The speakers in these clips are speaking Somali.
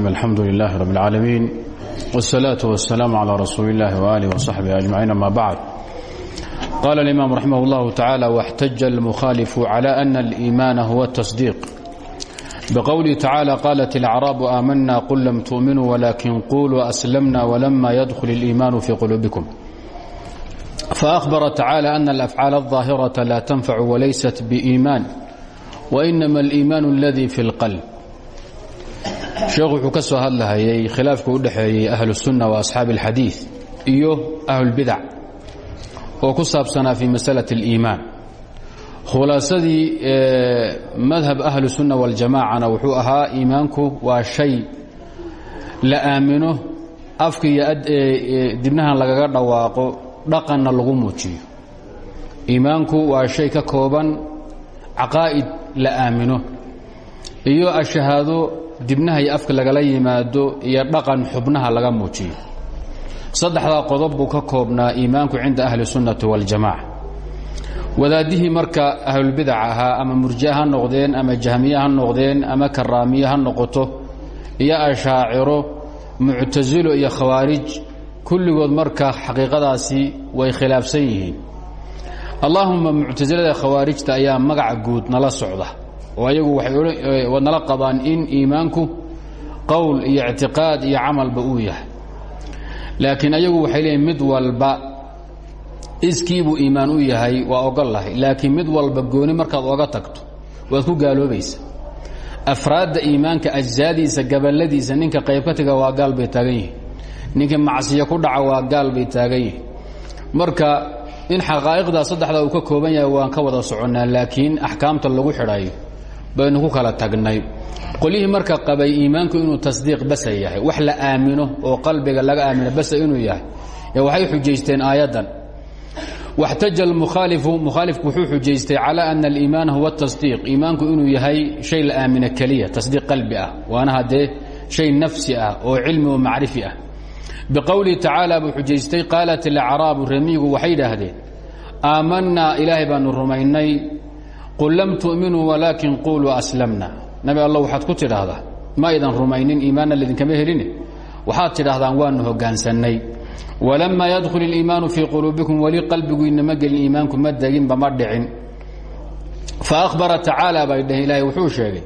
الحمد لله رب العالمين والصلاة والسلام على رسول الله وآله وصحبه أجمعين ما بعد قال الإمام رحمه الله تعالى واحتج المخالف على أن الإيمان هو التصديق بقوله تعالى قالت الأعراب آمنا قل لم تؤمنوا ولكن قولوا أسلمنا ولما يدخل الإيمان في قلوبكم فأخبر تعالى أن الأفعال الظاهرة لا تنفع وليست بإيمان وإنما الإيمان الذي في القلب sheekhu wuxuu ka soo hadlahayay khilaafka u dhexeeyey ahlusunna wa asxaabi alxadiid iyo ahlulbidac oo ku saabsanaa fii masalat اliimaan khulaasadii madhab ahlusunna waljamaacana wuxuu ahaa iimaanku waa shay la aamino afka iyo dibnahan lagaga dhawaaqo dhaqanna lagu muujiyo. Iimaanku waa shay ka kooban caqaa'id la aamino iyo ashahaado dibnaha iyo afka lagala yimaado iyo dhaqan xubnaha laga muujiyo. Saddexdaa qodob buu ka koobnaa iimaanku cinda ahli sunnati waljamaca wadaadihii marka ahlulbidac ahaa ama murji'a ha noqdeen ama jahmiye ha noqdeen ama karaamiye ha noqoto iyo ashaaciro muctasilo iyo khawaarij kulligood marka xaqiiqadaasi way khilaafsan yihiin. Allaahuma muctasilada khawaarijta ayaa magaca guud nala socda oo ayagu waxay nala qabaan in iimaanku qowl iyo ictiqaad iyo camalba uu yahay. Laakiin ayagu waxay leeyiin mid walba iskiibuu iimaan u yahay waa ogol lahay. Laakiin mid walba gooni markaad oga tagto waad ku gaaloobaysa afraadda iimaanka ajsaadiisa gabaladiisa ninka qayb ka taga waa gaal bay taagan yihiin. Ninka macsiyo ku dhaca waa gaal bay taagan yihiin. Marka in xaqaa'iqdaa saddexda uu ka kooban yahay waan ka wada soconnaa laakiin axkaamta lagu xidhayo baynu ku kala tagnay. Qolyihii marka qabay iimaanku inuu tasdiiq basa yahay wax la aamino oo qalbiga laga aamino basa inuu yahay waxay xujaysteen aayaddan. Waxtaja almukhaalifu mukhaalifku wuxuu xujaystay calaa ana aliimaana huwa tasdiiq iimaanku inuu yahay shay la aamino keliya tasdiiq qalbi ah waana haddee shay nafsi ah oo cilmi oo macrifi ah. Biqowlihi tacaala buu xujaystay qaalat alacraabu remiigu waxay idhaahdeen aamanaa ilaahay baanu rumaynay qul lam tu'minuu walaakin quuluu aslamna. Nabi alla waxaad ku tidhaahdaa ma aydan rumaynin iimaanna laidinkama helini waxaad tidhaahdaan waanu hogaansannay walammaa yadkhul iliimaanu fii quluubikum weli qalbiguinna ma gelin iimaanku ma deginba ma dhicin. Faahbara tacaala bay dhaheen ilaahay wuxuu sheegay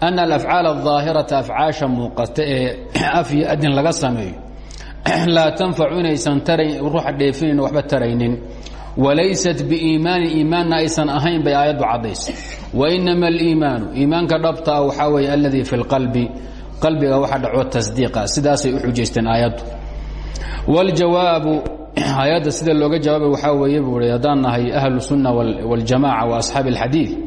ana alafcaal aldaahirata afcaasha muuqata ee af iyo adin laga sameeyo. Laa tanfacu wlaysat biiimaani iimaanna aysan ahayn bay aayaddu caddaysay. Wainama aliimaanu iimaanka dhabta ah waxaa weeye aladii fi lqalbi qalbiga waxa dhaco tasdiiqa sidaasay u xujaysteen aayaddu. Waljawaabu aayadda sida looga jawaabay waxaa weeye buu i haddaan nahay ahlu sunna waljamaca wa asxaabi alxadiid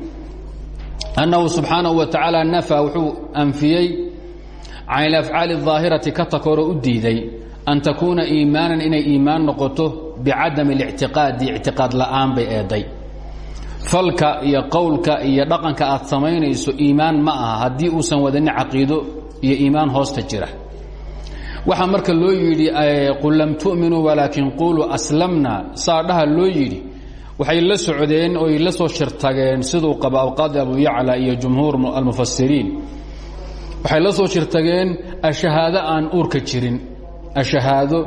annahu subxaanahu wa tacaala nafa wuxuu anfiyey can ilafcaali اdaahirati ka takoro u diiday an takuuna iimaanan inay iimaan noqoto bicadam اlictiqaadi ictiqaad la'aan bay eeday falka iyo qowlka iyo dhaqanka aad samaynayso iimaan ma aha haddii uusan wadanin caqiido iyo iimaan hoosta jira waxaa marka loo yidhi qul lam tu'minuu walaakin quluu aslamna saa dhaha loo yidhi waxay la socdeen oy la soo shirtageen siduu qaba abu yacla iyo jumhuur almufasiriin waxay la soo shirtageen ashahaado aan uurka jirin ashahaado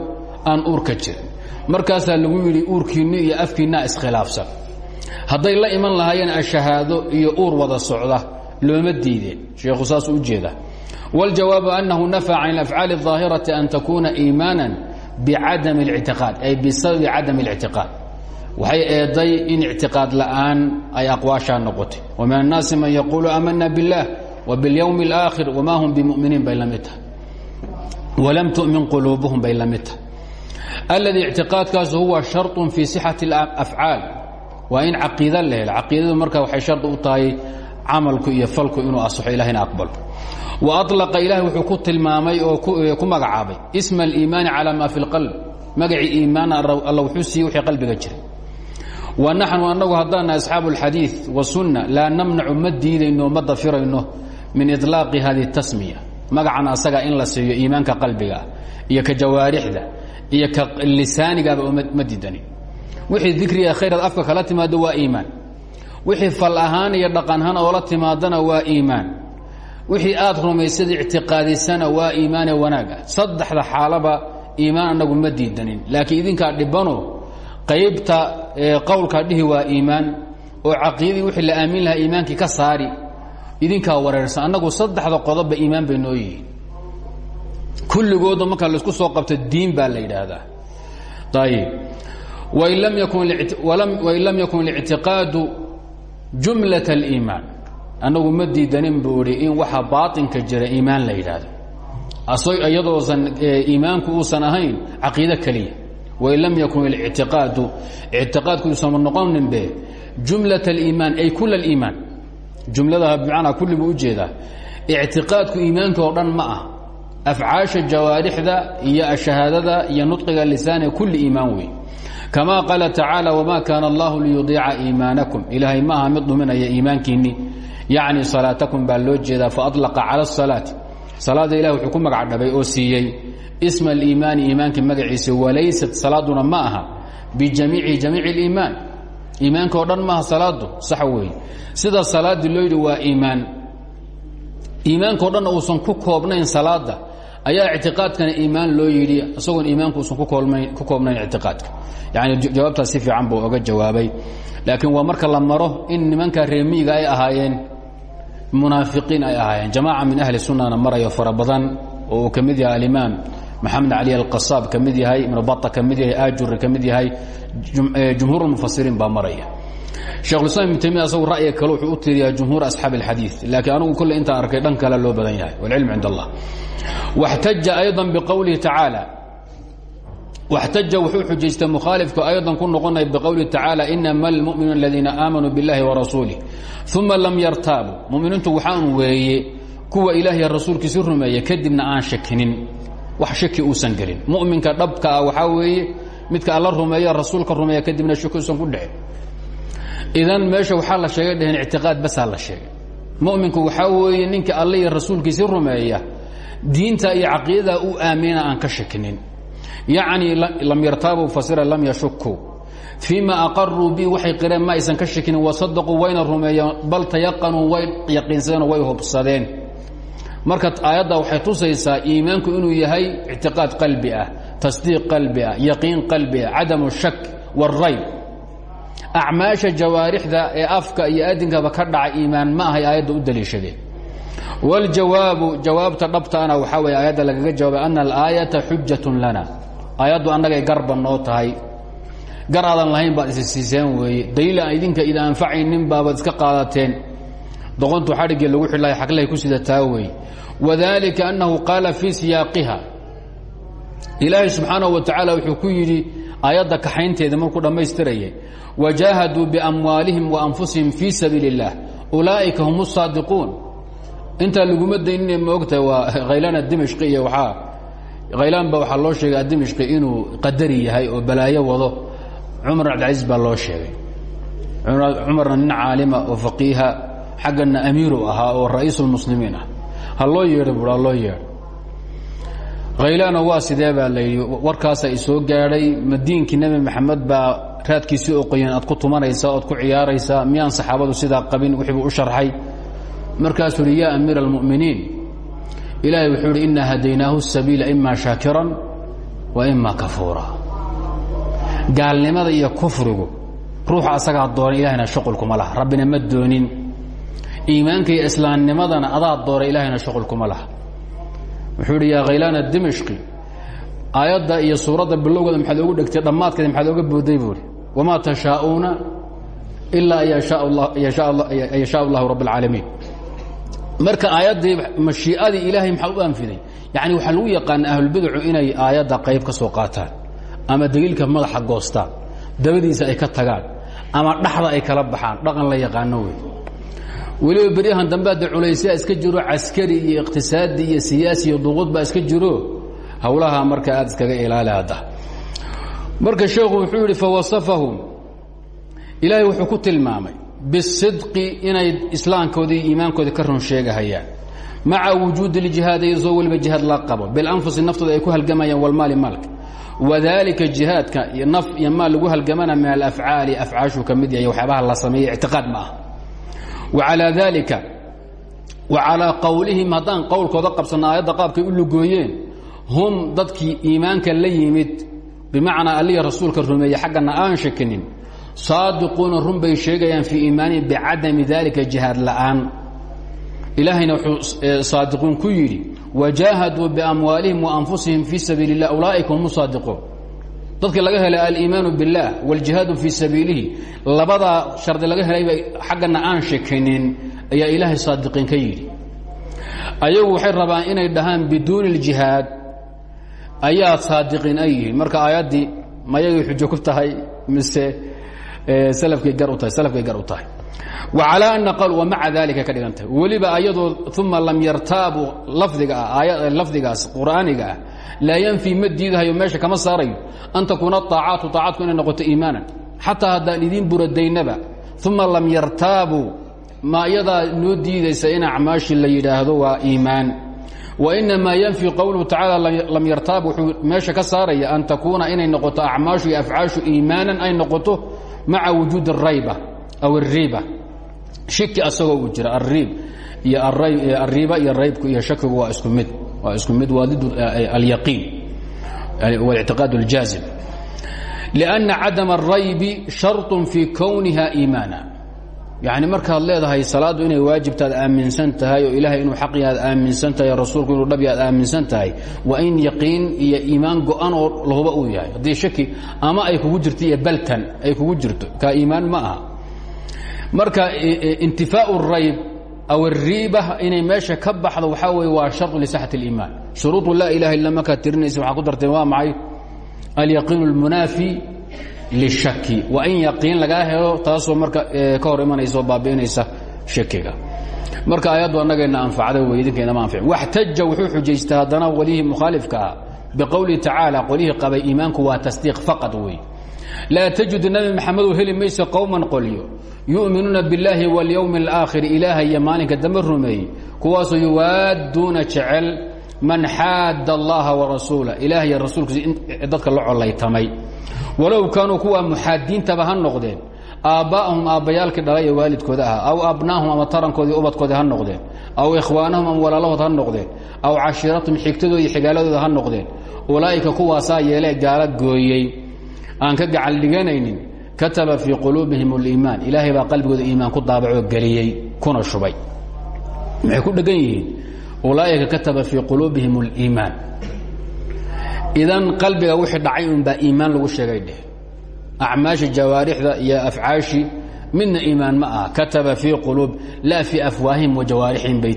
aan uurka jirin markaasaa lagu yidhi uurkiinni iyo afkiinna iskhilaafsan hadday la iman lahaayeen ashahaado iyo uur wada socda looma diideen sheekhu saas u jeeda wاljawaabu annahu nafى can اlafcaali الظaahiraةi an takuuna iimaaنا bicadam اlictiqaad ay bisababi cadam اlictiqaad waxay eeday in ictiqaad la'aan ay aqwaashaa noqotay وmin الnaasi man yaquulu amana biاllah وbاlyowم الآkhir wma hm bimuminiin bay la mid tahay walam tu'min quluubuhum bay la mid tahay alladii ictiqaadkaas huwa sharط fii sixati اlafcaal waa in caqiida la helo caqiidadu marka waxay shardi u tahay camalku iyo falku inuu asaxo ilahina aqbalo wa aطlaqa ilahi wuxuu ku tilmaamay oo ku magacaabay isma اliimaani calى ma fi اlqalb magacii iimaan alla wuxuu siiyey wixii qalbiga jiray wa naxnu annagu haddaana asxaabu اlxadiiث wasunna laa namnacu ma diidayno ma dafirayno min iطlaaqi hadihi الtasmiya magacan asaga in la siiyo iimaanka qalbiga iyo ka jawaarixda iyo ka lisaanigaaba ma diidani. Wixii dikriga khayraad afka kala timaado waa iimaan. Wixii fal ahaan iyo dhaqan ahaan oola timaadana waa iimaan. Wixii aad rumaysada ictiqaadisana waa iimaane wanaaga. Saddexda xaalaba iimaan anagu ma diidanin. Laakiin idinkaa dhibano qaybta qowlkaa dhihi waa iimaan oo caqiidadii wixii la aamin lahaa iimaankii ka saari idinkaa wareersan annagu saddexda qodobba iimaan bay noo yihiin kulligooda marka laisku soo qabto diin baa la yidhaahdaa ayib wain lam yakun اlictiqaadu jumlaة اliimaan annagu ma diidanin buu idhi in waxa baaطinka jira iimaan la yidhaahdo iyadoosan iimaanku uusan ahayn caqiide keliya wain lam yakun اlictiqaadu ictiqaadku uusan noqoninbe jumlaة اliimaan ay kul اliimaan jumladaha bimacnaa kulli buu u jeedaa ictiqaadku iimaanka oo dhan ma ah. Afcaasha jawaarixda iyo shahaadada iyo nudqiga lisaaniga kulli iimaan wey kama qaala tacaala wma kaana allahu liyudiica iimaanakum. Ilaahay ma aha mid dhuminaya iimaankiinni. Yacni salaatakum baa loo jeedaa faalaqa cala salaada ilah wuxuu ku magac dhabay oo siiyey. Isma aliimaani iimaanka magaciisa walaysat salaaduna ma aha. Bijamiici jamiici اliimaan iimaanka oo dhan maaha salaadu sax weeye. Sida salaaddii loo yidhi waa iimaan. Iimaanka o dhan uusan ku koobnayn salaada ayaa ictiqaadkana iimaan loo yidhi isagoon iimaanku uusan ku koobnayn ictiqaadka. Yani jawaabtaas si fiican buu oga jawaabay. Laakiin waa marka la maro in nimanka reemiyiga ay ahaayeen munaafiqiin ay ahaayeen. Jamaaca min ahli sunnana marayo fara oo uu ka mid yahay maxamed cali alqasaab ka mid yahay ibnu bata ka yahay ajuri ka yahay jumhuur mufasiriin baa maraya shekhulislam ibn taymiya asagu ra'yiga kale wuxuu u tiiriyaa jumhuur asxaabi alxadiid laakiin anugu kolle intaan arkay dhan kale loo badan yahay walcilmu cind allah waxtaja ayضa biqowlihi tacaala waxtaja wuxuu xujaystay mukhaalifku ayضan ku noqonaya biqowlihi tacaala inama almu'minuuna aladiina aamanuu biاllahi warasuulih uma lam yartaabuu muminiintu waxaan weeye kuwa ilaahiy rasuulkiisi rumeeya kadibna aan shakinin wax shaki uusan gelin mu'minka dhabka ah waxaa weeye midka alla rumeeya rasuulka rumeeya kadibna shaki uusan ku dhicin. Idan meesha waxaa la sheegay dheheen ictiqaad basaa la sheegay. Mu'minku waxaa weeye ninka alla iyo rasuulkiisi rumeeya diinta iyo caqiidada u aamina aan ka shakinin. Yacni lam yartaabuu fasira lam yashukuu fii ma bi waxay qireen ma aysan ka shakinin wasadaquu wayna rumeeyeen bal tayaqanuu way yaqiinsadeenoo way hubsadeen. Marka aayadda waxay tusaysaa iimaanku inuu yahay ictiqaad qalbi ah tasdiiq qalbi ah yaqiin qalbi ah cadamu shak wاrayb acmaasha jawaarixda ee afka iyo adinkaba ka dhaca iimaan ma ahay aayadda u daliishadeen wاljawaabu jawaabta dhabtaana waxaa wey aayadda lagaga jawaabay ana alaayaةa xujat lana aayaddu annagay garba noo tahay gar aadan lahayn baad isi siiseen weeye daliil aan idinka ida anfacaynin baabaad iska qaadateen doqontu xadhiggii lagu xidhlahay xaglahay ku sidataa weeye wadalika annahu qaala fii siyaaqiha ilaahay subxaanaه wa tacaala wuxuu ku yidhi aayadda kaxaynteeda markuu dhammaystirayay wajaahaduu biamwaalihim waanfusihim fii sabiili اllah ulaa'ika hum الsaadiquun intaa laguma daynine maogtahay waa khaylaan adimashqi iyo waaa khaylaan ba waxaa loo sheegay adimashqi inuu qadari yahay oo balaayo wado cumar abdilcaziz baa loo sheegay cumarna nin caalima oo faqiiha xaggana amiiru ahaa oo ra'iisulmuslimiin ah ha loo yeedho bur ha loo yeedho khaylaano waa sidee baa la yidhi? Warkaasa i soo gaadhay. Madiinkii nebi maxamed baa raadkiisii oqoyan aad ku tumanaysaa oad ku ciyaaraysaa. Miyaan saxaabadu sidaa qabin? Wixii buu u sharxay. Markaasuu uhi yaa amiira almu'miniin wuxuu uhi inaa hadaynaahu sabiila ima shaakiran wa ima kafuura. Gaalnimada iyo kufrigu ruuxa asagaa dooran ilahayna shuqulkuma laha. Rabbina ma doonin. Iimaanka iyo adaa dooray ilahayna shuqulkuma laha wuxuu idhi yaa khaylaana dimashqi aayadda iyo suuradda bilowgeeda maxaad ogu dhegtay dhammaadkeeda maxaad oga booday buuhi wamaa tashaa'uuna ilaa an yashaa allahu rabb اlcaalamiin marka aayaddii mashii'adii ilaahay maxaa u anfiday? Yacni waxaa lagu yaqaana ahlulbidacu inay aayadda qayb ka soo qaataan ama daliilka madaxa goostaan dabadiisa ay ka tagaan ama dhaxda ay kala baxaan dhaqan la yaqaano wey weliba beryahan dambe hadde culaysyaa iska jiro caskari iyo iqtisaadi iyo siyaasi iyo duquud baa iska jiro. Howlaha marka aad iskaga ilaali hadda marka sheekhu wuxuu yidhi fawasafahum ilaahay wuxuu ku tilmaamay bisidqi inay islaamkoodii iimaankoodii ka run sheegahayaan. Maca wujuudi ljihaad iyadoo weliba jihaad la qabo. Bilanfusi naftooda ay ku halgamayaan walmaali maalka wadalika jihaadka naf iyo maal lagu halgamana min alafcaali afcaashuu ka mid yahay waxyaabaha la sameeyey ictiqaad ma ah dalika wa calaa qowlihim haddaan qowlkooda qabsanno aayadda qaabkay u lugooyeen hum dadkii iimaanka la yimid bimacnaa alliya rasuulka rumeeye xaggana aan shakinin saadiquuna run bay sheegayaan fii iimaanihim bicadami dalika jihaad la'aan. Ilaahayna wuxuu saadiquun ku yidhi wajaahaduu biamwaalihim waanfusihim fii sabiili اllah ulaaئika hum saadiquun dadkii laga helay aliimaanu biاllah wاljihaadu fii sabiilihi labadaa shardi laga helayba xaggana aan shakinin ayaa ilaahay saadiqiin ka yidhi ayagu waxay rabaan inay dhahaan biduuni اljihaad ayaa saadiqiin ay yihiin marka aayaddii mayagay xujo ku tahay mise slkay gar u tahay slafkay gar u tahay وعalى أن qal وmaعa dalika ka dhigan tahay weliba ayadoo uma lam yartaabuu lafdiga ah lafdigaas qur'aaniga ah laa ynfii ma diidahayo meesha kama saarayo an takuuna aacaatu aacatku inay noqoto iimaanan xataa haddaan idiin buradaynaba uma lam yartaabuu ma iyadaa noo diidaysa in acmaashi la yidhaahdo waa iimaan wainamaa ynfii qowluhu tacaala lam yartaab wuxuu meesha ka saaraya an takuuna inay noqoto acmaashu iyo afcaashu iimaanan ay noqoto maca wujuudi arayba aw ariiba shiki asagoo uu jira ariib iyo ariiba iyo raybku iyo shakigu waa isku mid waa isku mid waa did alyaqiin والاعtiqاad الjaazim لأنa cadam الraybi sharط fii kwniha iimaana yani markaad leedahay salaaddu inay waajibtaad aaminsan tahay oo ilaahay inuu xaq yaad aaminsan tahay rasuulku inuu dhab yaad aaminsan tahay waa in yaqiin iyo iimaan go-an oo lahuba uu yahay haddii shaki ama ay kugu jirto iyo baltan ay kugu jirto kaa iimaan ma aha marka intifaaء الrayb aw ariiba inay meesha ka baxdo waxaa weye waa sharu lisaxat اliimaan shuruudu laa ilaha illa markaad tirinaysa waxaa ku darteen waa maxay alyaqiin اlmunaafi lishaki waa in yaqiin lagaa helo taasoo marka ka hor imanaysa oo baabi'inaysa shakiga marka aayaddu annagayna anfacda wey idinkaynama anfaci waxtaja wuxuu xujaystay haddana walihii mukhaalifka ah biqowlihi tacaala qolihii qabay iimaanku waa tasdiiq faqad wey laa tajidu nabi maxamedow heli maysa qowman qolyo yu'minuuna biاllaahi waاlyowmi اlaakhiri ilaaha iyo maalinka dambe rumeeyey kuwaasoo yuwaadduuna jecel man xaadda allaha warasuula ilaah iyo rasuulkiisa dadka la collaytamay walow kaanuu kuwa muxaadiintaba ha noqdeen aabbaa'ahum aabbayaalkii dhalay ee waalidkooda ahaa aw abnaahum ama tarankoodii ubadkoodii ha noqdeen aw ikhwaanahum ama walaalahood ha noqdeen aw cashiiratum xigtadooda iyo xigaaladooda ha noqdeen ulaa'ika kuwaasaa yeelee gaala gooyey aan ka gacal dhiganaynin kataba fii quluubihim اliimaan ilaahay baa qalbigooda iimaan ku daabacoo geliyey kuna shubay. Maxay ku dhegan yihiin? Ulaa'ika kataba fii quluubihim اliimaan idan qalbiga wixii dhacay un baa iimaan lagu sheegay dheh acmaasha jawaarixda iyo afcaashi midna iimaan ma kataba fii quluub laa fii afwaahim wa jawaarixihim bay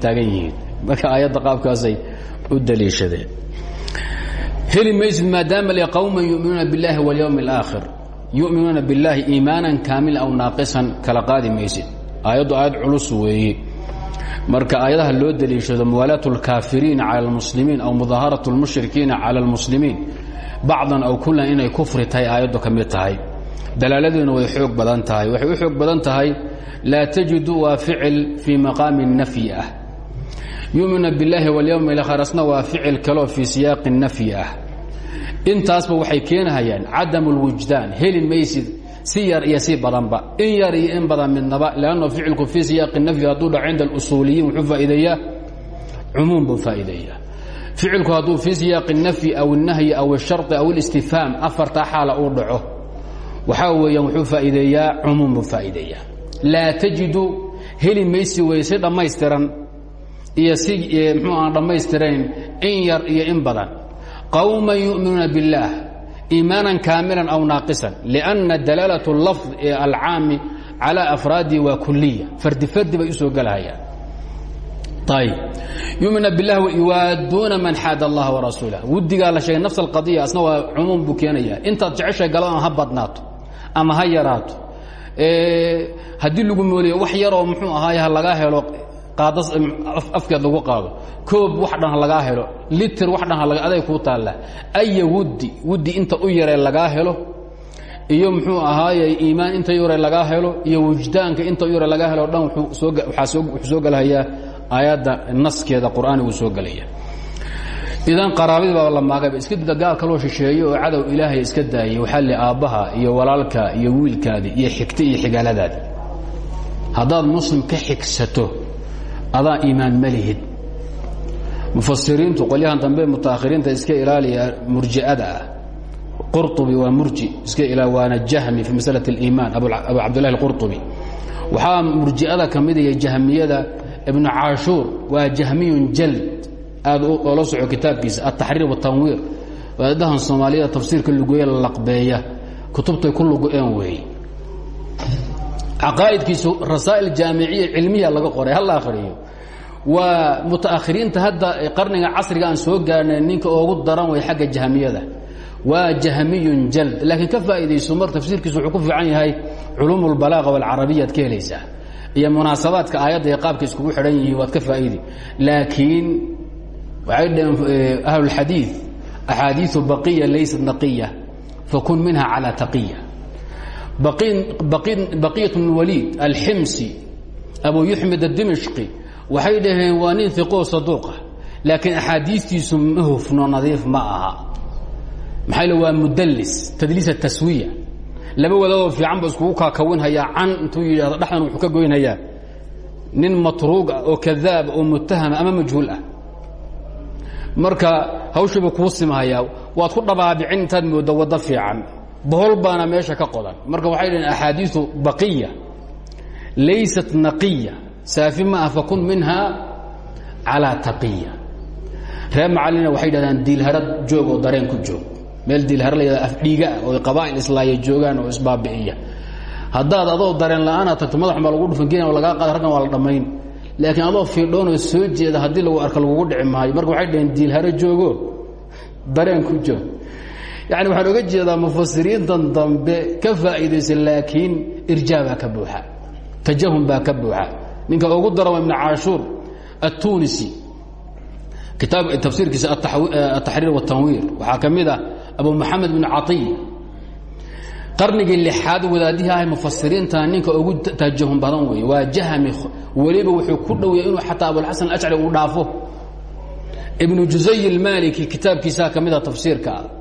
marka aayadda qaabkaasay u daliishadeen heli maysid maadaama le qowman yuminuuna biاllahi waاlyowm اlaakhir yuminuuna biاllaahi iimaanan kaamila aw naaqisan kala qaadi maysid aayaddu aayad culus weeye marka aayadaha loo daliishado muwaalaat اlkaafiriina calى اlmuslimiin aw mudaaharaة اlmushrikiina calى اlmuslimiin bacdan aw kulan inay kufri tahay aayaddu ka mid tahay dalaaladeeduna way xoog badan tahay waxay u xoog badan tahay laa tajidu waa ficil fii maqaami nafyi ah yumina biاllaahi walyowm اlaakhir asna waa ficil kaloo fii siyaaqi nafyi ah intaasba waxay keenahayaan cadam اlwijdaan heli maysid si yar iyo si badanba in yar iyo in badan midnaba lanno ficilku fii siyaaqi nafyi hadduu dhaco cinda اlusuuliyiin wuxuu faa'iideeyaa cumuum buu faa'iideeyaa ficilku hadduu fii siyaaqi الnafyi aw الnahyi aw الsharطi aw اlistifhaam afartaa xaala uu dhaco waxaa weeyaan wuxuu faa'iideeyaa cumuum buu faa'iideeyaa laa tajidu heli maysi wey si dhammaystiran iyo si mxuu aan dhammaystirayn in yar iyo in badan qowma yu'minuuna biاllaah iimaanan kaamilan aw naaqisan lianna dalaalaة اlafظ ee alcaami calى afraadihi waa kuliya fardi fardi bay u soo gelahayaan ayb yumina biاlah yuwaaduuna man xaad allah warasuulah wudigaa la sheegay nafs alqadiya asna waa cumuum buu keenaya intaad jeceshay galadaan ha badnaato ama ha yaraato haddii lagu mooliyo wax yaroo muxuu ahaay ha lagaa helo afkeed lagu qaado. Koob wax dhan ha lagaa helo litir wax dhan aday kuu taalla. Aya wudi wudi inta u yaree lagaa helo iyo muxuu ahaaye iimaan inta yare lagaa helo iyo wujdaanka inta u yare lagaa helo dhan wuxuu soo gelhayaa aayadda naskeeda qur'aanigu soo gelaya idan qaraabadii baa la maagayba iska dida gaal kaloo shisheeye oo cadow ilaahay iska daayay waxaa li aabbaha iyo walaalka iyo wiilkaadii iyo xigta iyo xigaaladaadii haddaad muslim ka xigsato adaa iimaan ma lihid mufasiriintu qolyahan dambe mutaakhiriinta iska ilaaliya murji'ada ah qurطubi waa murji iska ila waana jahmi fi masalaة اliimaan abu cabdillahi اlqurطubi waxaa murji'ada ka mid iyo jahmiyada ibnu caashuur waa jahmiyun jald aad oola soco kitaabkiisa altaxriir watanwiir wadaadahan soomaaliyada tafsiirka lugoye la laqbeeya kutubtay ku lugo-een weeye caqaa'idkiisu rasaail jaamiciya cilmiya laga qoray halla akhriyo waa mutaakhiriinta hadda qarniga casriga aan soo gaarnay ninka ugu daran way xagga jahmiyada waa jahmiyun jald laakiin ka faa'idayso mar tafsiirkiisu wuxuu ku fiican yahay culuum اlbalaaqa walcarabiya ad ka iyo munaasabaadka aayadda ay qaabka iskugu xidhan yihiin waad ka faa'idi laakiin waxay dhaheen eh, ahlulxadiid axaadiiu baqiya laysat naqiya fakun minha calى taqiya baqiyat bn waliid alximsi abu yuxmed adimishqi waxay dhaheen waa nin iqoo saduuqa laakiin axaadiistiisu ma hufno nadiif ma aha. Maxaa l waa mudallis tadliis ataswiya laba wadaadoo fiican ba iskugu kaakawinhayaa can intuu yidhahdo dhexdan wuxuu ka goynhayaa nin matruuq ah oo kadaaba oo mutahama ama majhuul ah. Marka hawshiiba kuu simhayaa waad ku dhabaabicin intaad mooddo waddo fiican bohol baana meesha ka qodan. Marka waxay dhaheen axaadiiu baqiya laysat naqiya saafi ma ah fakun minha calaa taqiya. Reer macalina waxay dhahdaan diilharad joog oo dareen ku joog. Meel diilhara la yahada afdhiigaa oo qabaa'il islaaya joogaan oo isbaabi'iya. Haddaad adoo dareen la'aana tagto madaxun baa lagu dhufan gena oo lagaa qaada raggan waa la dhammayn. Laakiin adoo fiidhoonoo soo jeeda haddii lagu arka lagugu dhici maayo. Marka waxay dhaheen diilharo joogo dareen ku joog yacni waxaan oga jeedaa mufasiriintan dambe ka faa'iidaysa laakiin irjaa baa ka buuxa tajahum baa ka buuxa. Ninka ugu darama ibn caashuur attunisi. Kitaab tafsiirkiisa ataxriir watanwiir waxaa ka mid ah abu maxamed bin caiya qarnigii lixaad wadaadihii ah mufasiriinta ninka ugu tajahum badan wey waa jahmi weliba wuxuu ku dhowya inuu xataa abulxasan alashcari uu dhaafo. Ibnu jusay ilmaliki kitaabkiisaa ka mida tafsiirka. ah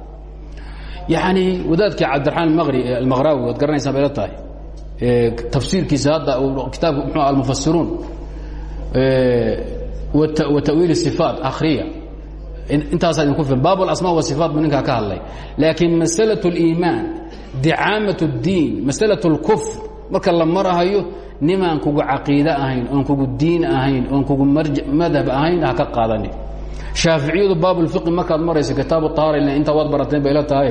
yani wadaadkii cabdiraxmaan almaqrawi waad garanaysaan bayla tahay tafsiirkiisa hadda kitaabka mxu almufasiruun wa tawiil sifaat akhriya intaasaa idinku filan baab alasma wasifaat buu ninkaa ka hadlay laakiin masalaة اliimaan dicaamaة اddiin masalaة اlkufr marka la marahayo nimaan kugu caqiide ahayn oon kugu diin ahayn oon kugu madhab ahayn ha ka qaadanin shaaficiyadu baabulfiqi markaad marayso kitaabu tahaarl intaa waad barateen bay la tahay.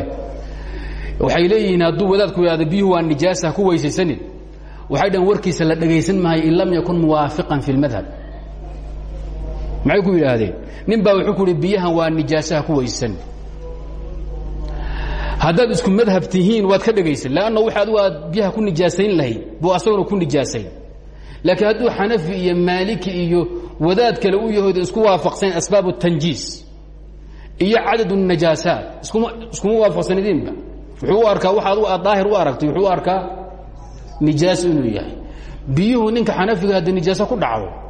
Waxay leeyihiin hadduu wadaadku yidhahdo biyuhu waa nijaasa ku weysaysanin. Waxay dhan warkiisa la dhegaysan maayo in lam yakun muwaafiqan fi lmadhab maxay ku yidhaahdeen? Nin baa wuxuu ku uhi biyahan waa nijaasaha ku weysan. Haddaad isku madhab tihiin waad ka dhegaysan leanna wix adigu aad biyaha ku nijaasayn lahayd buu asaguna ku nijaasayn. Laakiin hadduu xanafi iyo maaliki iyo wadaad kale u yahood isku waafaqsayn asbaab tanjiis iyo cadad najaasaat. Iskuma waafaqsanidiinba wuxuu u arkaa waxa adigu aad daahir u aragtay wuxuu u arkaa nijaas inuu yahay. Biyuhu ninka xanafiga haddii nijaaso ku dhacdo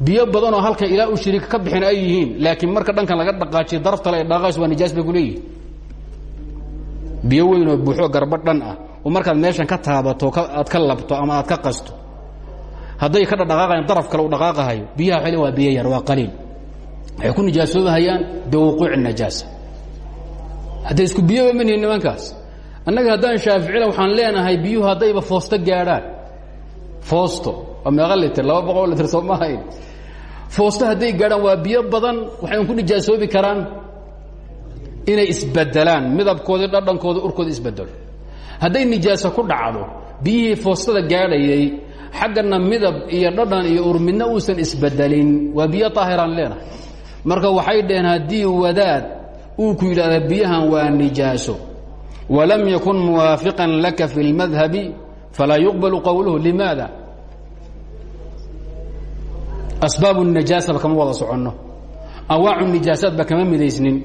biyo badanoo halkan ilaa u shariik ka bixin ay yihiin laakiin marka dhankan laga dhaqaajiyo daraftale ay dhaqays waa nijaas bay ku leeyihiin biyo weynoo buuxoo garba dhan ah oo markaad meeshan ka taabato aad ka labto ama aad ka qasto hadday ka dhaqaaqayaan daraf kale u dhaqaaqahayo. Biyaha le waa biyo yar waa qaliil. Waxay ku nijaasoobahayaan biwuquuci najaasa. Hadday isku biyoba manihin nimankaas. Annaga haddaan shaaficila waxaan leenahay biyuhu haddayba foosto gaadhaan. Foosto waa meeqa litir laba boqol litir soo ma ahayn. Foosto hadday gaadhaan waa biyo badan waxay ku nijaasoobi karaan inay isbedelaan midabkoodii dhadhankooda urkooda isbedelo hadday nijaaso ku dhacdo biyihii foostada gaadhayay xaggana midab iyo dhadhan iyo ur midna uusan isbedelin waa biyo daahiraan leenahay. Marka waxay dhaheen haddii wadaad uu ku yidhahda biyahan waa nijaaso. Walam yakun muwaafiqan laka fi اlmadhabi falaa yuqbalu qowluhu limaada? Asbaabu nijaasaba kama wada soconno. Awaacu nijaasaadba kama midaysnin.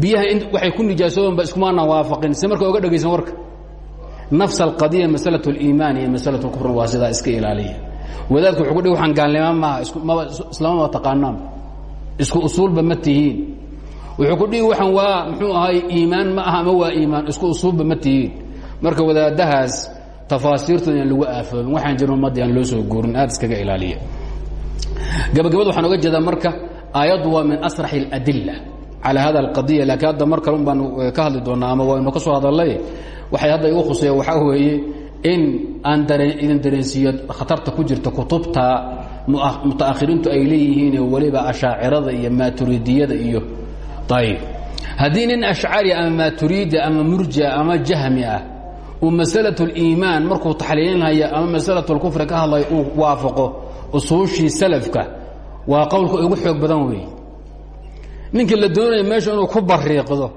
Biyaha waxay ku nijaasoobanba iskumaanaan waafaqin si marka oga dhegaysan warka nafs alqadiya masalaة اliimaan iyo masalaة اkufr waa sidaa iska ilaaliya wadaadku wuxuu ku dhi waxaan gaalnima maaha islamama taqaanaan isku usuulba ma tihiin wuxuu ku dhihi waxaan waa muxuu ahay iimaan ma aha ama waa iimaan isku usuulba ma tihiin marka wadaadahaas tafaasiirtooda in lagu aafoobin waxaan jirin ummadda aan loo soo guurin aad iskaga ilaaliya gabagabada waxaan oga jeedaa marka aayaddu waa min asrax اladila calى hada اlqadiya laakiin hadda mar kale baanu ka hadli doonaa ama waynu ka soo hadalay waxay hadda igu khuseeya waxaa weeye in aan idin dareensiiyo khatarta ku jirta kutubta mutaakhiriintu ay leeyihiin weliba ashaacirada iyo maaturidiyada iyo ayb haddii nin ashcari ama maaturiidi ama murjia ama jahmi ah uu masalaة اliimaan markuu taxliilinhaya ama masalaة اlkufri ka hadlay uu waafaqo usuushii salafka waa qowlka ugu xoog badan weeye ninkii la doonaya meesha inuu ku bariiqdo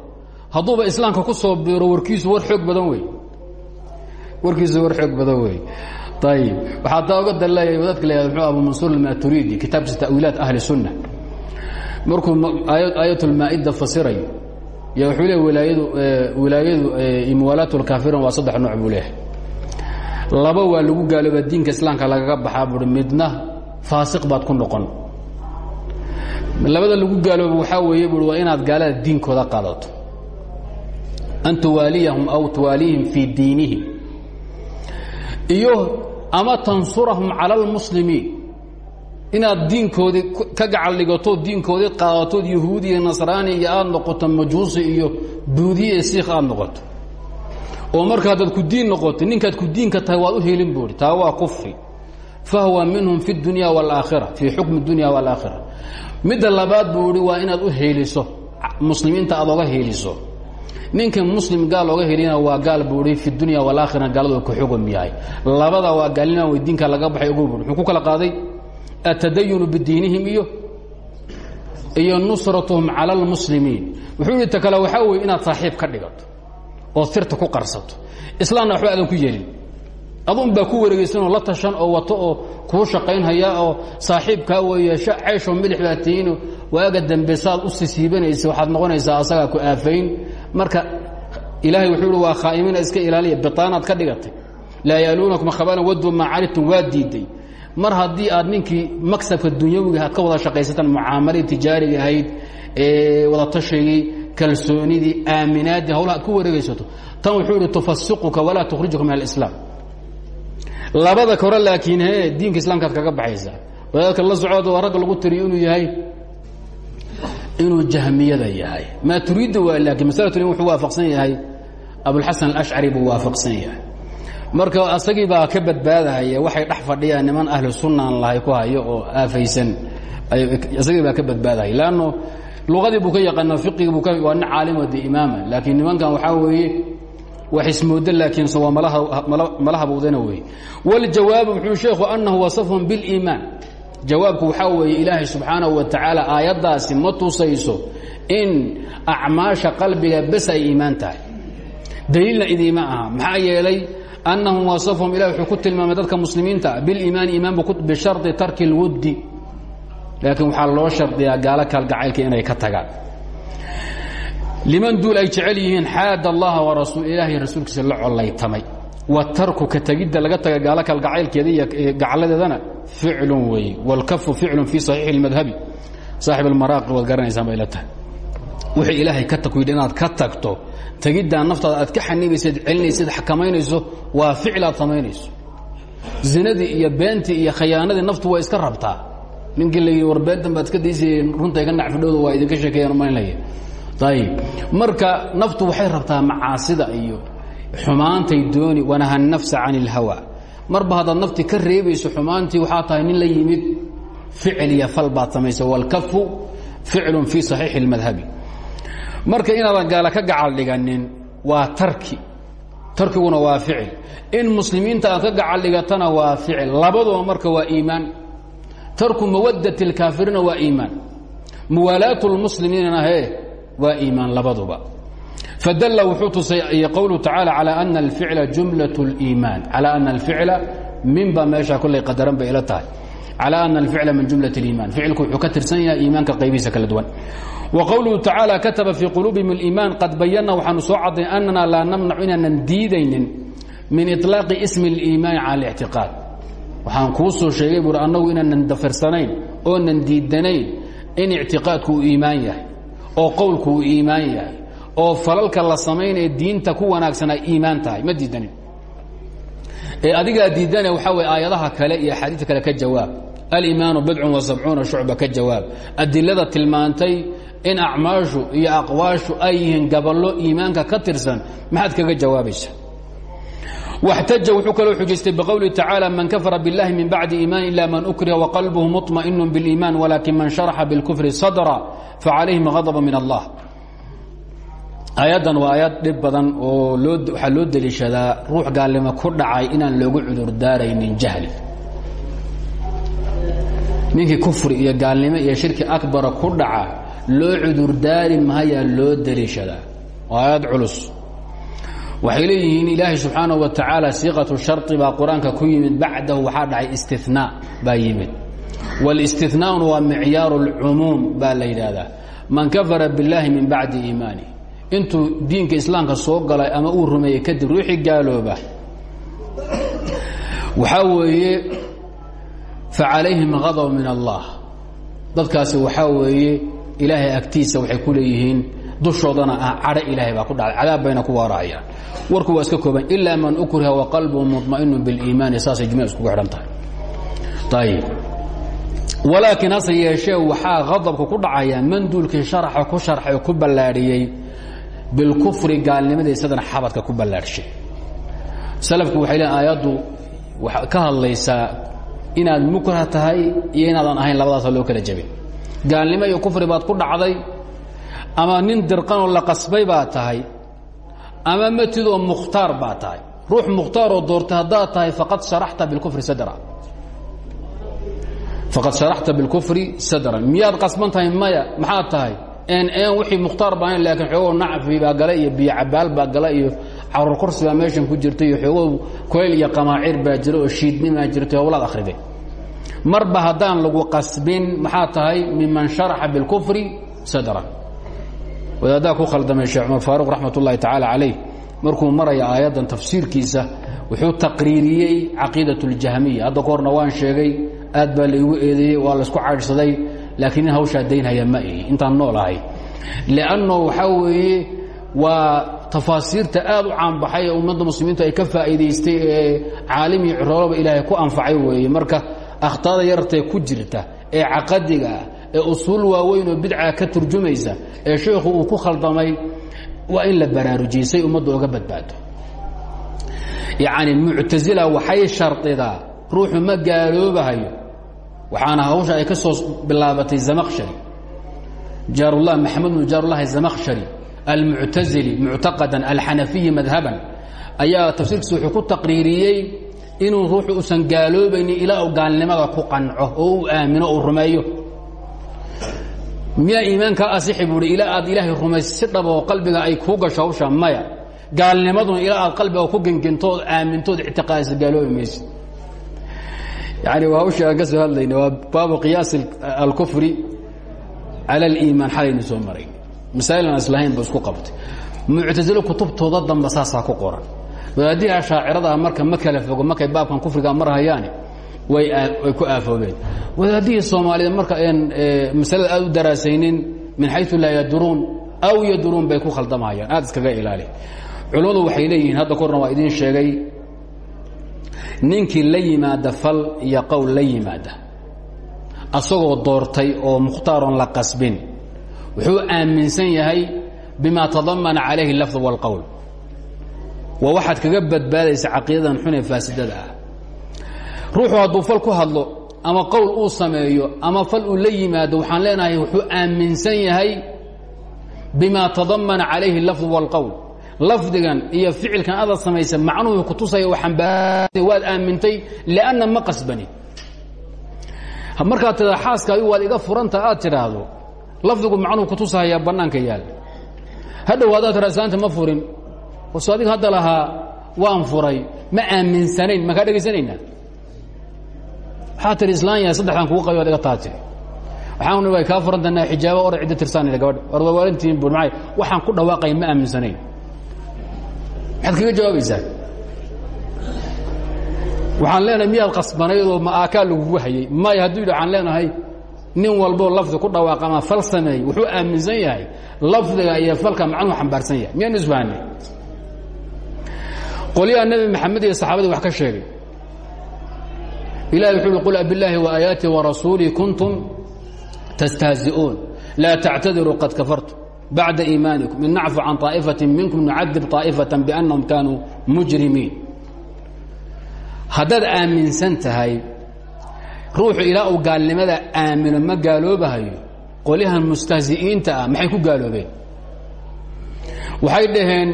hadduuba islaamka ku soo biiro warkiisu war xoog badan wey warkiisu war xoog badan wey ayib waxaa taa oga daleeyahay wadaadka la yhahdo mxuu abu mansuur almaturidi kitaabkiisa ta'wiilaat ahli sunna markuu aayat lmaa-ida fasirayo y wuxuu leey wilaayadu wilaayadu muwaalaat lkaafirin waa saddex nooc buu laba waa lagu gaalooba diinka islaamka lagaga baxaa midna faasiq baad ku noqon labada lagu gaalooba waxaa weeye buui waa inaad gaalada diinkooda qaadato. An tuwaaliyahum aw tuwaaliihim fii diinihim. Iyo ama tansurahum cala almuslimiin. Inaad diinkoodii ka gacal dhigatood diinkoodii qaadatood yahuudi iyo nasraani iyo aada noqoto majuusi iyo buudiye iyo siikh aada noqoto. Oo marka haddaad ku diin noqoto ninkaad ku diinka tahay waad u helin buui taa waa kufri. Fahwa minhum fi dunya wاlaakhira fii xukmi dunya wاlaakhira midda labaad buu waa inaad u heeliso. Muslimiinta aad oga heeliso. Ninkan muslim gaal oga helina waa gaal buu fi dunya wاlaakhira gaaladu ku xugum labada waa gaalnima wey diinka laga baxay ogo bui muxuu ku kala qaaday? Atadayunu bidiinihim iyo iyo nusratuhum cala اlmuslimiin wuxuu yihi ta kale waxaa inaad saaxiib ka dhigato oo sirta ku qarsato. Islaamna waxba aadan ku yeelin adun baa ku wareegaysanoo la tashan oo wato oo kuu shaqaynhaya oo saaxiibkaa weeye cayshoo milix baa tihiino waaga dambe u sisiibanaysa waxaad noqonaysaa asagaa ku aafayn. Marka ilaahay wuxuu waa khaa'imiina iska ilaaliya bitaanaad ka dhigatay. Laa yaaluunakum khabaalan waddu maa canidtum waa diiday. Mar haddii aad ninkii maksabka dunyawiga aad ka wada shaqaysataan mucaamaladii tijaariga ahayd ee wada tashigii kalsoonidii aaminaaddii hawlaha ku wareegaysato tan wuxuu idhi tufasiquka tukhrijuka min alislaam labada kore laakiin he diinka islaamkaad kaga baxaysaa. Wadaadka la socod waa ragga lagu tiriyo inuu yahay inuu jahmiyada yahay. Maaturiidda waa laakiin masalatulin wuxuu waafaqsan yahay abulxasan alashcari buu waafaqsan yahay. Marka asagii baa ka badbaadahaya waxay dhex fadhiyaan niman ahlu sunnaan lahay ku hayo oo aafaysan. Isagii baa ka badbaadahaya. Leanno luqadii buu ka yaqaana fiqigi buu waa nin caalimo de imaama laakiin nimankan waxaa weeye wax ismoodo laakiin waa mala habowdana wey waljawaabu muxuu sheekhu annahu wasafhum biliimaan jawaabku waxaa weeye ilaahay subxaanahu wa tacaala aayaddaasi ma tusayso in acmaasha qalbiga bes ay iimaan tahay. Daliilna idiima aha. Maxaa yeelay annahum wasafhum ilah wuxuu ku tilmaamay dadka muslimiinta biliimaani iimaan bishardi tarki اlwuddi laakiin waxaa loo shardiyaa gaalo kalgacaylka inay ka tagaan liman duul ay jecel yihiin xaad allaha ilaahay rasuulkiisa la collaytamay. Wa tarku ka tegidda laga taga gaalo kalgacaylkeeda iyo eh, gacaladeedana ficlun weeye wاlkafu ficlun fii saxiixi اmadhabi saaxib almaraaqi waad garanaysaan bay la tahay. Wixii ilaahay ka taku yidhi inaad ka tagto tegiddaa naftaada aad ka xanibaysad celinaysid xakamaynayso waa ficil aad samaynayso. Zinadii iyo beentii iyo khayaanadii naftu waa iska rabtaa. Ninkii la yidhi war beentan baad iska daysayeen runta iga nacfidhowda waa idinka sheekeeyan u malaynaya ayib marka naftu waxay rabtaa macaasida iyo xumaantay dooni wanaha nafsa can اlhawa marba haddaad nafti ka reebayso xumaantii waxaa tahay nin la yimid ficil iyo fal baad samaysa wاlkafu ficlu fii صaxiixi اlmadhabi marka inaadan gaala ka gacal dhiganin waa tarki tarkiguna waa ficil in muslimiinta aad ka gacal dhigatana waa ficil labaduba marka waa iimaan tarku mawadat اlkaafiriina waa iimaan muwaalaat اlmuslimiinna he waa iimaan labaduba fadl wuxuu tusay qowluhu tacaalى calى ana alficla jumlaة اliimaan calى ana alficla minba meeshaa kollay qadaran bay ila tahay calى ana alficla min jumlaة اliiman ficilku wuxuu ka tirsan yahay iimaanka qaybihiisa kala duwan wa qowluhu tacaalى kataba fii quluubihim اliimaan qad bayanna waxaanu soo cadday anana laa namnacu inaanan diidaynin min iطlaaqi ismi اliimaani cala اlictiqaad waxaan kuu soo sheegay buuri annagu inaanan dafirsanayn oonan diidanayn in ictiqaadku uu iimaan yahay oo qowlku uu iimaan yahay oo falalka la samaynaya diinta ku wanaagsan ay iimaan tahay ma diidanin ee adigaa diidana waxaa wey aayadaha kale iyo axaadiista kale ka jawaab. Aliimaanu bidcun wa sabcuuna shucba ka jawaab. Adilada tilmaantay in acmaashu iyo aqwaashu ay yihiin iimaanka ka tirsan maxaad kaga jawaabaysa واxtaja wuxuu kaloo xujaystay bqowlihi tacaalى man kafara biاllahi min bacdi iiman ila man ukriha waqalbuhu muطmaئinu biاliiman walakin man sharaxa biاlkufri sadra facalayhim غadb min allah aayaddan waa aayad dhib badan oo waxaa loo deliishadaa ruux gaalnimo ku dhacay inaan loogu cudurdaaraynin jahli ninkii kufri iyo gaalnimo iyo shirki akbara ku dhaca loo cudurdaari mahayaa loo deliishadaa waa aayad culus waxay leeyihiin ilaahay subxaanaه wa tacaala siiqaةu shari baa qur-aanka ku yimid bacdahu waxaa dhacay istinaa baa yimid wاlاstinaaءuna waa micyaaru اlcumuum baa la yidhaahdaa man kafara biاllahi min bacdi iimaani intuu diinka islaamka soo galay ama uu rumeeyey kadib ruuxii gaalooba waxaa weeye facalayhim غadb min allah dadkaasi waxaa weeye ilaahay agtiisa waxay ku leeyihiin dushoodana ah cadho ilaahay baa ku dhacay cadaab bayna ku waaracayaan warku waa iska kooban ilaa man ukriha wa qalbu muطmainu biliimaani saasay jumla iskugu xidhan tahay. Ayib walaakiin hase yeeshee waxaa hadabka ku dhacaya man duulkii sharaxa ku sharxay ku ballaadhiyey bilkufri gaalnimadii sidana xabadka ku ballaadhshay. Salafku waxay leein aayaddu waxay ka hadlaysaa inaad mukraha tahay iyo inaadan ahayn labadaasoo loo kala jebin. Gaalnimo iyo kufri baad ku dhacday ama nin dirqanoo la qasbay baa tahay. Ama matidoo mukhtaar baa tahay. Ruux mukhtaaroo doortay haddaad tahay faqad sharaxta bilkufri sadra. Faqad sharaxta bilkufri sadran miyaad qasban tahay maya? Maxaad tahay? N n wixii mukhtaar baan laakiin xoogow nacfi baa gala iyo biyo cabaal baa gala iyo carruur kursi baa meeshan ku jirta iyo xoogow iyo qamaaciir baa jira oo shiidnimaa jirtay howlaad akhriday. Marba haddaan lagu qasbin maxaa tahay miman sharaxa bilkufri sadran wadaaddaa ku khaldamay sheekh cumar faaruq raxmat ullahi tacaala markuu maraya aayaddan tafsiirkiisa wuxuu taqriiriyey caqiidat اljahmiya hadda ka waan sheegay aad baa laigu eedeeyey waa laysku caydhsaday laakiin in hawshaa ma ihi intaan nool ahay. Waxaa weeye waa tafaasiirta aad u caanbaxay ee ummadda muslimiintu ay ka faa'iidaystay ee caalim iyo ilaahay ku anfacay weeye. Marka akhtaada yartee ku jirta ee caqadiga ee usuul waaweyn oo bidca ka turjumaysa ee sheekhu uu ku khaldamay waa in la baraarujiyey say ummadda oga badbaado. Yacni muctasila waxay shardidaa ruuxu ma gaaloobahayo waxaana hawsha ay ka soo bilaabatay zamakshari jaarullah maxamed bnu jaarullahi zamakshari almuctazili muctaqadan alxanafiyi madhaban. Ayaa tafsiirkiisa wuxuu ku taqriiriyey inuu ruuxu usan gaaloobaynin ilaa uu gaalnimada ku qanco oo uu aamino uu rumeeyo miyaa iimaankaa asixi buuhi ilaa aad ilaahay rumaysa si qalbiga ay kuu gasho hawsha maya. Gaalnimaduna aad qalbiga ku genginto ood aamintood ictiqaadisa gaaloobi waa hawshii aan ka soo qiyaas alkufri cala aliimaan xalaynu soo marayn masaa'il aan islahayn ba isku qabtay. Kutubtooda damba ku qoran. Wadaadihii ashaacirada marka ma fogo markay baabkan kufriga marhayaani way ku aafoobeen wadaaddihii soomaaliyeed marka ayan masalada aad u daraasaynin min xayu laa yaduruun aw yaduruun bay ku khaldamayaan aad iskaga ilaali. Culimmadu waxay leeyihiin hadda korna waa idiin sheegay ninkii la yimaada fal iyo qowl la yimaada asagoo doortay oo mukhtaaroon la qasbin wuxuu aaminsan yahay bima tadamana calayhi اlafd wاlqowl waa waxaad kaga badbaadaysa caqiidadan xun ee faasidada ah ruuxu hadduu fal ku hadlo ama qowl uu sameeyo ama fal uu la yimaado waxaan leenahay wuxuu aaminsan yahay bima tadamana calayhi اlafdu wاlqowl lafdigan iyo ficilkan ada samaysa macnuhu kutusaya waad aamintay lanna ma qasbanin markaad tiaa xaaskaadu waad iga furanta aad tidhaahdo lafdigu macnuhu kutusahaya bannaanka yaal. Hadhow haddaad tiraa islaanta ma furin. Waso adig waan furay ma aaminsanayn makaa dhegaysanayna? Waxaa tihi islaan yahay saddexdan kugu qabi ad iga taa tiri. Waxaan way kaa furantanaa xijaaba or ciddo tirsaan gabadha war wawaalintiin bur maay waxaan ku dhawaaqaya ma aaminsanayn. Maxaad kaga jawaabaysaa waxaan leenahay miyaad qasbanaydoo ma aakaa lagugu hayey maya hadduu yidhi waxaan leenahay nin walboo lafdi ku dhawaaqa ama fal sameey wuxuu aaminsan yahay lafdiga iyo falka macnuhu xambaarsan yahay. Miyaan isfahanay qolyaha nebi maxamed iyo saxaabadii wax ka sheegay ilahi wuxuu uhi qul abilaahi waaayaati warasuulii kuntum tastahzi'uun laa tactadiruu qad kafartum bacda iimaanikum in nacfu can طaa'ifatin minkum nucadib طaa'ifatan biannahum kaanuu mujrimiin haddaad aaminsan tahay ruuxu ilaa uu gaalnimada aamino ma gaaloobahayo qolihan mustahzi'iinta ah maxay ku gaaloobeen waxay dhaheen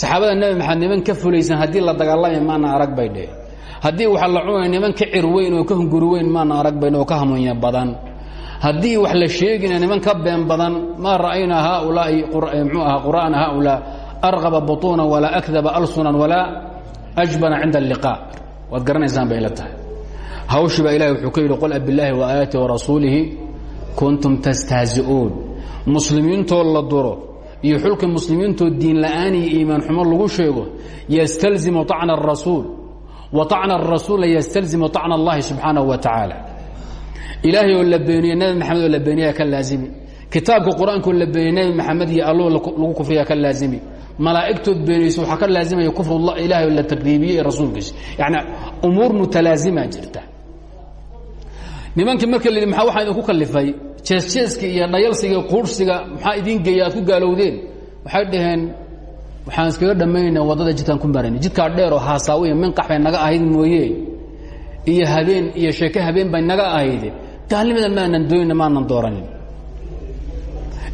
saxaabada nebi maxamed niman ka fulaysan haddii la dagaalami maana arag bay dhaheen haddii waxa la cunaya niman ka cir weyn oo ka hunguri weyn maana arag bayn oo ka hamunya badan haddii wax la sheegina niman ka been badan maa ra'aynaa haaulaai mxuu aha qur'aana haaulaa arqaba buطuunan walaa akdaba alsunan walaa ajbana cinda alliqaa waad garanaysaan bay la tahay hawshii baa ilahi wuxuu ka yidhi qul abilaahi waaaayaati warasuulihi kuntum tastahzi'uun muslimiintoo la duro iyo xulka muslimiintoo diin la'aan iyo iimaan xumo lagu sheego ystalzimu طacna الrasuul wacna arasuula ystalzimu acna allahi subxaanahu wa tacaala ilaahay oo la beeniye nebi maxamed oo la beeniyaa ka laazimi kitaabka qur'aankoo la beeniyey nebi maxamed iyo alluhu lagu kufriyaa ka laazimi malaa'igtood beenayso waxaa ka laazimaya kufrullah ilahay oo la taqriibiyey ee rasuulkiisa yani umuur mutalaazimaa jirta nimankii marka la yidhi maxaa waxaa idinku kalifay jeesjeeska iyo dhayalsiga quurhsiga maxaa idiin geeya aad ku gaalowdeen waxay dhaheen waxaan iskaga dhammaynayna waddada jidkaan ku marayna jidkaa dheeroo haasaawiya minqax bay naga ahayd mooye. Iyo habeen iyo sheeke habeen bay naga ahayde gaalnimadan maanan doonina maanan dooranin.